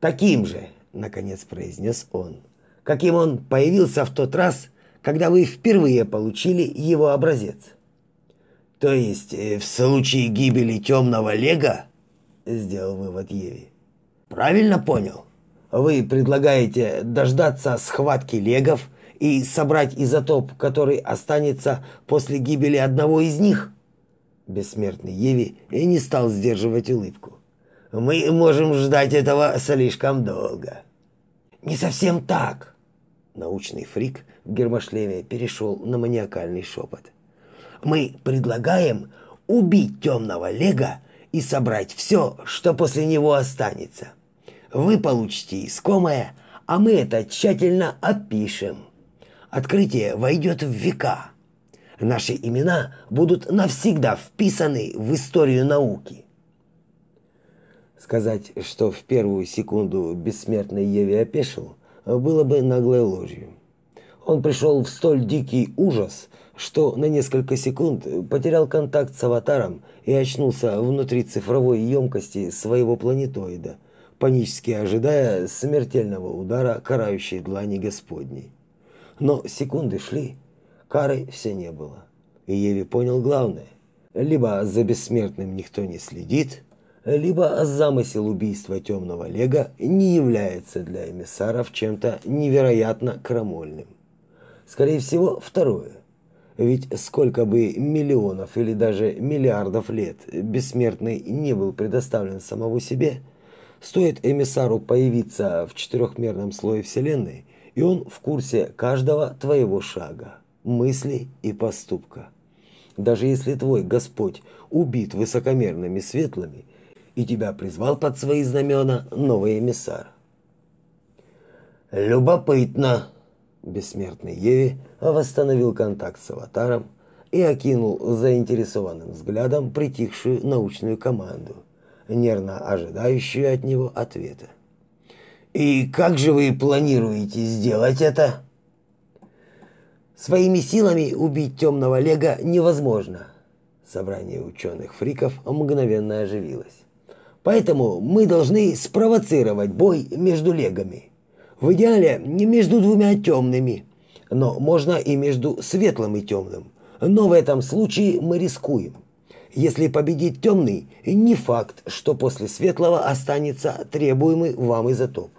«Таким же», — наконец произнес он, — «каким он появился в тот раз, когда вы впервые получили его образец». То есть э, в случае гибели темного лего, сделал вывод Еви. Правильно понял? Вы предлагаете дождаться схватки легов и собрать изотоп, который останется после гибели одного из них? Бессмертный Еви и не стал сдерживать улыбку. Мы можем ждать этого слишком долго. Не совсем так. Научный фрик в гермошлеме перешел на маниакальный шепот мы предлагаем убить темного лего и собрать все, что после него останется. Вы получите искомое, а мы это тщательно опишем. Открытие войдет в века. Наши имена будут навсегда вписаны в историю науки. Сказать, что в первую секунду бессмертный Еви опешил, было бы наглой ложью. Он пришел в столь дикий ужас, что на несколько секунд потерял контакт с аватаром и очнулся внутри цифровой емкости своего планетоида, панически ожидая смертельного удара карающей длани Господней. Но секунды шли, кары все не было. И Еви понял главное. Либо за бессмертным никто не следит, либо замысел убийства темного лего не является для эмиссаров чем-то невероятно крамольным. Скорее всего, второе. Ведь сколько бы миллионов или даже миллиардов лет бессмертный не был предоставлен самому себе, стоит эмиссару появиться в четырехмерном слое Вселенной, и он в курсе каждого твоего шага, мысли и поступка. Даже если твой Господь убит высокомерными светлыми, и тебя призвал под свои знамена новый эмиссар. Любопытно. Бессмертный Еви восстановил контакт с аватаром и окинул заинтересованным взглядом притихшую научную команду, нервно ожидающую от него ответа. «И как же вы планируете сделать это?» «Своими силами убить темного лего невозможно». Собрание ученых-фриков мгновенно оживилось. «Поэтому мы должны спровоцировать бой между легами. В идеале не между двумя темными, но можно и между светлым и темным. Но в этом случае мы рискуем. Если победит темный, не факт, что после светлого останется требуемый вам изотоп.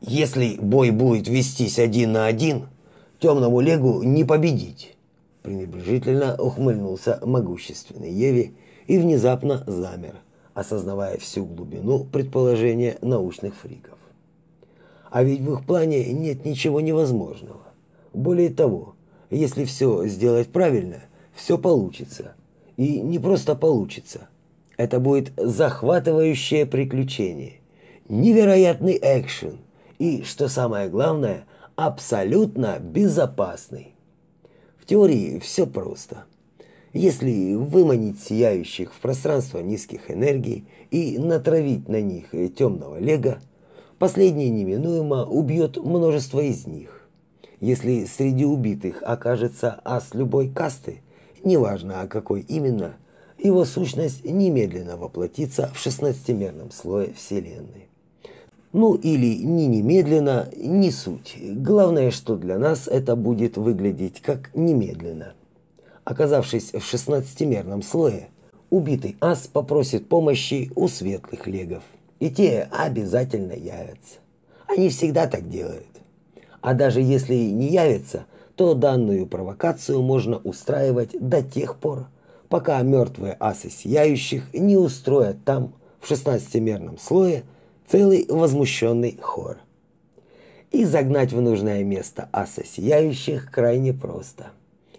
Если бой будет вестись один на один, темному легу не победить. Пренебрежительно ухмыльнулся могущественный Еви и внезапно замер, осознавая всю глубину предположения научных фриков. А ведь в их плане нет ничего невозможного. Более того, если все сделать правильно, все получится. И не просто получится. Это будет захватывающее приключение. Невероятный экшен. И, что самое главное, абсолютно безопасный. В теории все просто. Если выманить сияющих в пространство низких энергий и натравить на них темного лего, последний неминуемо убьет множество из них. Если среди убитых окажется ас любой касты, неважно, а какой именно, его сущность немедленно воплотится в шестнадцатимерном слое Вселенной. Ну или не немедленно, не суть. Главное, что для нас это будет выглядеть как немедленно. Оказавшись в шестнадцатимерном слое, убитый ас попросит помощи у светлых легов. И те обязательно явятся. Они всегда так делают. А даже если не явится, то данную провокацию можно устраивать до тех пор, пока мертвые асы сияющих не устроят там, в шестнадцатимерном слое, целый возмущенный хор. И загнать в нужное место аса сияющих крайне просто.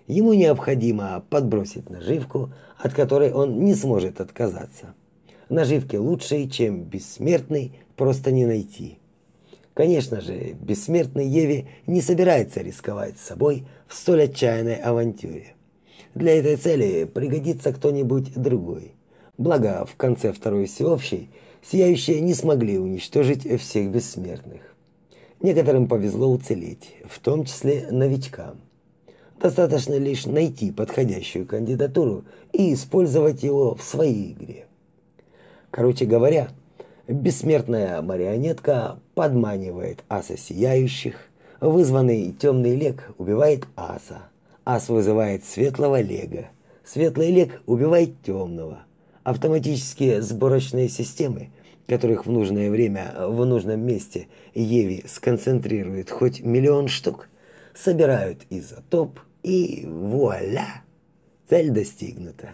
Ему необходимо подбросить наживку, от которой он не сможет отказаться. Наживки лучшей, чем бессмертный, просто не найти. Конечно же, бессмертный Еви не собирается рисковать собой в столь отчаянной авантюре. Для этой цели пригодится кто-нибудь другой. Благо, в конце второй всеобщей сияющие не смогли уничтожить всех бессмертных. Некоторым повезло уцелеть, в том числе новичкам. Достаточно лишь найти подходящую кандидатуру и использовать его в своей игре. Короче говоря, Бессмертная марионетка подманивает аса сияющих, вызванный темный лек убивает аса, ас вызывает светлого лега, светлый лег убивает темного. Автоматические сборочные системы, которых в нужное время в нужном месте Еви сконцентрирует хоть миллион штук, собирают изотоп и вуаля! Цель достигнута.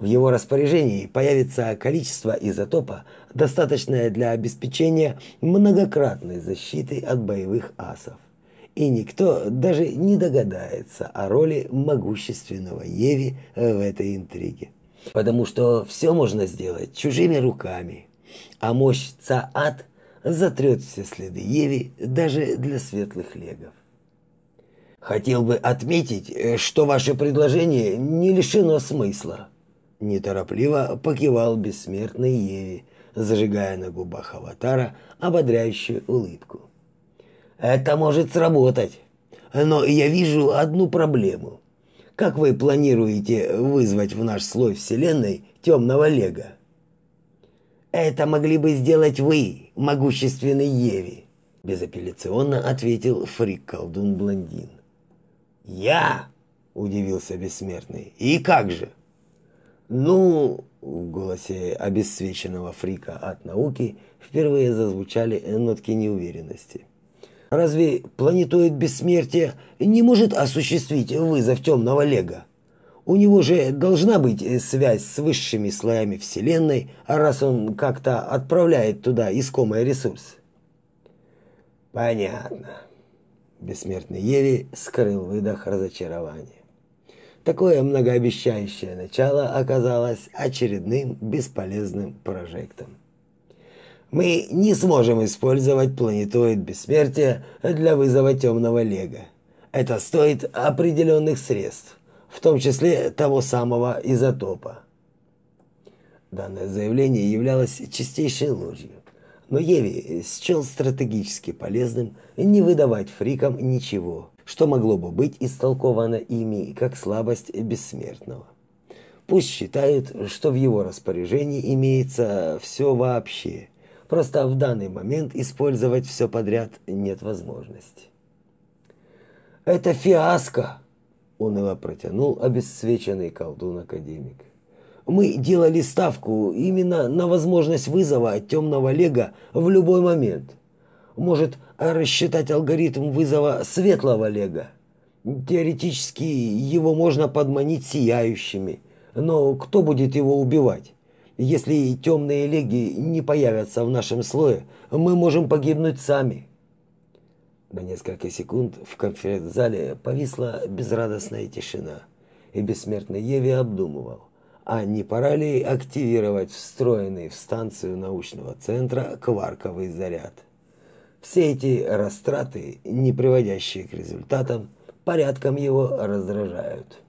В его распоряжении появится количество изотопа, достаточное для обеспечения многократной защиты от боевых асов. И никто даже не догадается о роли могущественного Еви в этой интриге. Потому что все можно сделать чужими руками. А мощь Цаат затрет все следы Еви даже для светлых легов. Хотел бы отметить, что ваше предложение не лишено смысла, Неторопливо покивал бессмертный Еви, зажигая на губах аватара ободряющую улыбку. «Это может сработать, но я вижу одну проблему. Как вы планируете вызвать в наш слой Вселенной темного лего?» «Это могли бы сделать вы, могущественный Еви», безапелляционно ответил фрик-колдун-блондин. «Я?» – удивился бессмертный. «И как же?» «Ну...» – в голосе обесцвеченного фрика от науки впервые зазвучали нотки неуверенности. «Разве планетоид бессмертия не может осуществить вызов темного лего? У него же должна быть связь с высшими слоями Вселенной, раз он как-то отправляет туда искомый ресурс». «Понятно». Бессмертный Еви скрыл выдох разочарования. Такое многообещающее начало оказалось очередным бесполезным прожектом. Мы не сможем использовать планетоид бессмертия для вызова темного лега. Это стоит определенных средств, в том числе того самого изотопа. Данное заявление являлось чистейшей ложью, но Еви счел стратегически полезным не выдавать фрикам ничего, что могло бы быть истолковано ими как слабость бессмертного. Пусть считают, что в его распоряжении имеется все вообще. Просто в данный момент использовать все подряд нет возможности. «Это фиаско!» – уныло протянул обесцвеченный колдун-академик. «Мы делали ставку именно на возможность вызова темного лега в любой момент. Может, рассчитать алгоритм вызова светлого лега? Теоретически его можно подманить сияющими – но кто будет его убивать? Если темные леги не появятся в нашем слое, мы можем погибнуть сами. На несколько секунд в конференц-зале повисла безрадостная тишина, и бессмертный Еви обдумывал, а не пора ли активировать встроенный в станцию научного центра кварковый заряд. Все эти растраты, не приводящие к результатам, порядком его раздражают.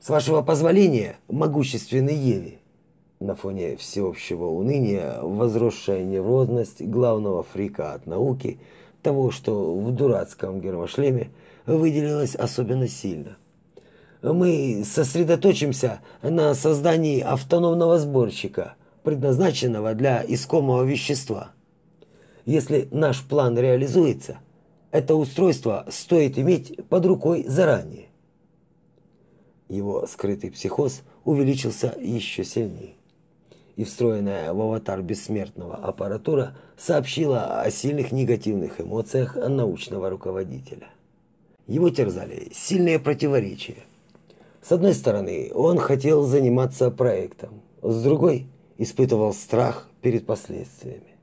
С вашего позволения, могущественный Еви. На фоне всеобщего уныния возросшая неврозность главного фрика от науки, того, что в дурацком гермошлеме, выделилась особенно сильно. Мы сосредоточимся на создании автономного сборщика, предназначенного для искомого вещества. Если наш план реализуется, это устройство стоит иметь под рукой заранее его скрытый психоз увеличился еще сильнее. И встроенная в аватар бессмертного аппаратура сообщила о сильных негативных эмоциях научного руководителя. Его терзали сильные противоречия. С одной стороны, он хотел заниматься проектом, с другой испытывал страх перед последствиями.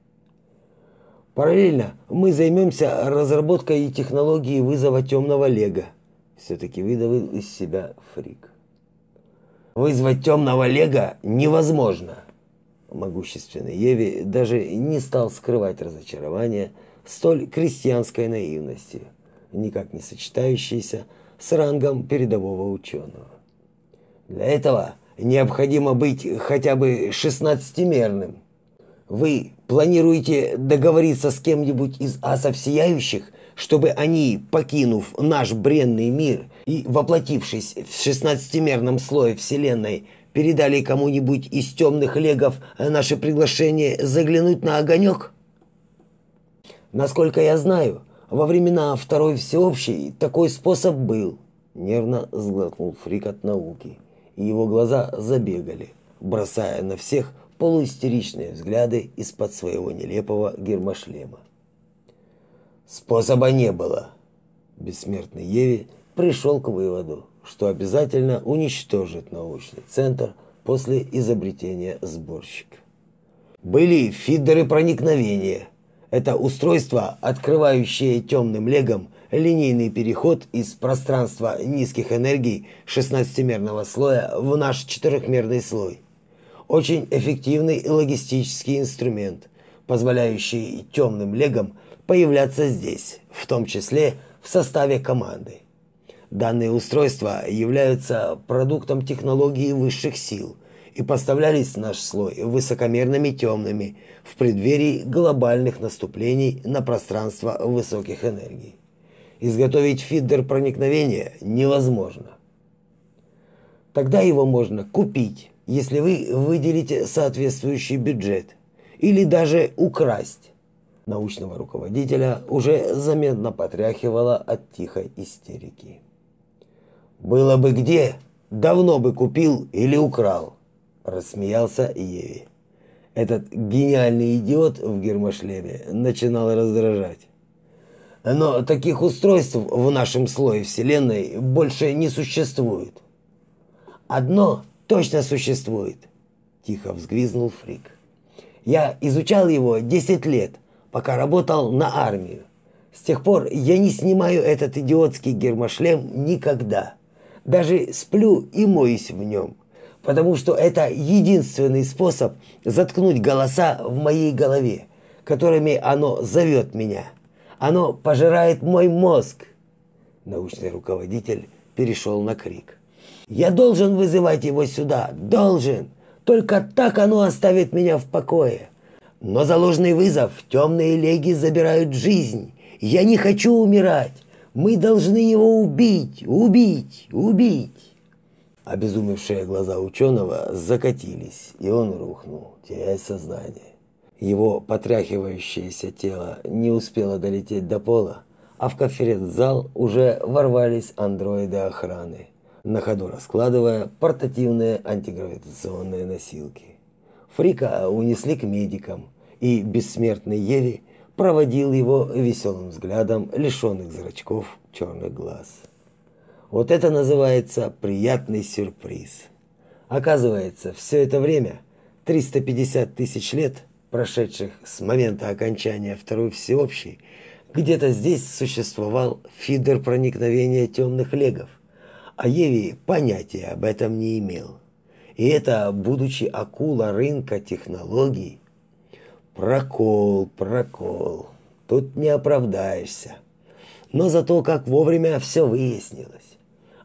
Параллельно мы займемся разработкой технологии вызова темного лего, все-таки выдавил из себя фрик. Вызвать темного лега невозможно. Могущественный Еви даже не стал скрывать разочарование столь крестьянской наивности, никак не сочетающейся с рангом передового ученого. Для этого необходимо быть хотя бы шестнадцатимерным. Вы планируете договориться с кем-нибудь из асов сияющих чтобы они, покинув наш бренный мир и воплотившись в шестнадцатимерном слое Вселенной, передали кому-нибудь из темных легов наше приглашение заглянуть на огонек? Насколько я знаю, во времена Второй Всеобщей такой способ был. Нервно сглотнул фрик от науки, и его глаза забегали, бросая на всех полуистеричные взгляды из-под своего нелепого гермошлема. Способа не было. Бессмертный Еви пришел к выводу, что обязательно уничтожит научный центр после изобретения сборщика. Были фидеры проникновения. Это устройство, открывающее темным легом линейный переход из пространства низких энергий 16-мерного слоя в наш четырехмерный слой. Очень эффективный логистический инструмент, позволяющий темным легам появляться здесь, в том числе в составе команды. Данные устройства являются продуктом технологии высших сил и поставлялись в наш слой высокомерными темными в преддверии глобальных наступлений на пространство высоких энергий. Изготовить фидер проникновения невозможно. Тогда его можно купить, если вы выделите соответствующий бюджет, или даже украсть научного руководителя уже заметно потряхивало от тихой истерики. «Было бы где, давно бы купил или украл», – рассмеялся Еви. Этот гениальный идиот в гермошлеме начинал раздражать. Но таких устройств в нашем слое Вселенной больше не существует. Одно точно существует, тихо взвизгнул Фрик. Я изучал его 10 лет – пока работал на армию. С тех пор я не снимаю этот идиотский гермошлем никогда. Даже сплю и моюсь в нем, потому что это единственный способ заткнуть голоса в моей голове, которыми оно зовет меня. Оно пожирает мой мозг. Научный руководитель перешел на крик. Я должен вызывать его сюда, должен. Только так оно оставит меня в покое. Но за ложный вызов темные леги забирают жизнь. Я не хочу умирать. Мы должны его убить, убить, убить. Обезумевшие глаза ученого закатились, и он рухнул, теряя сознание. Его потряхивающееся тело не успело долететь до пола, а в конференц-зал уже ворвались андроиды охраны, на ходу раскладывая портативные антигравитационные носилки. Фрика унесли к медикам, и бессмертный Еви проводил его веселым взглядом лишенных зрачков черных глаз. Вот это называется приятный сюрприз. Оказывается, все это время, 350 тысяч лет, прошедших с момента окончания Второй Всеобщей, где-то здесь существовал фидер проникновения темных легов, а Еви понятия об этом не имел. И это, будучи акула рынка технологий, прокол, прокол, тут не оправдаешься. Но зато как вовремя все выяснилось.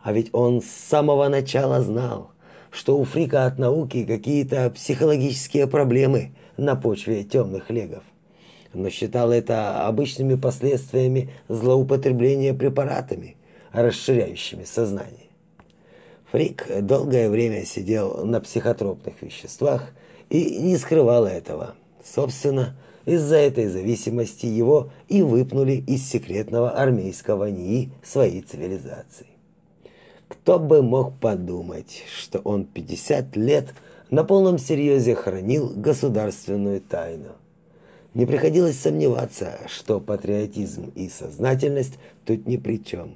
А ведь он с самого начала знал, что у фрика от науки какие-то психологические проблемы на почве темных легов но считал это обычными последствиями злоупотребления препаратами, расширяющими сознание. Фрик долгое время сидел на психотропных веществах и не скрывал этого. Собственно, из-за этой зависимости его и выпнули из секретного армейского НИИ своей цивилизации. Кто бы мог подумать, что он 50 лет на полном серьезе хранил государственную тайну. Не приходилось сомневаться, что патриотизм и сознательность тут ни при чем.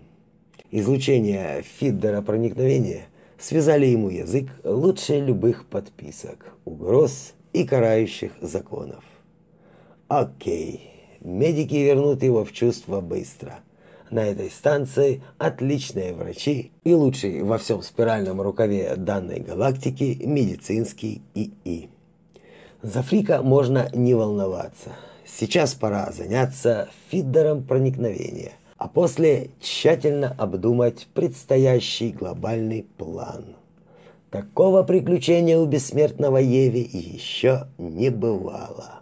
Излучение Фиддера проникновения связали ему язык лучше любых подписок, угроз и карающих законов. Окей, медики вернут его в чувство быстро. На этой станции отличные врачи и лучший во всем спиральном рукаве данной галактики медицинский ИИ. За Фрика можно не волноваться. Сейчас пора заняться фиддером проникновения, а после тщательно обдумать предстоящий глобальный план. Такого приключения у бессмертного Еви еще не бывало.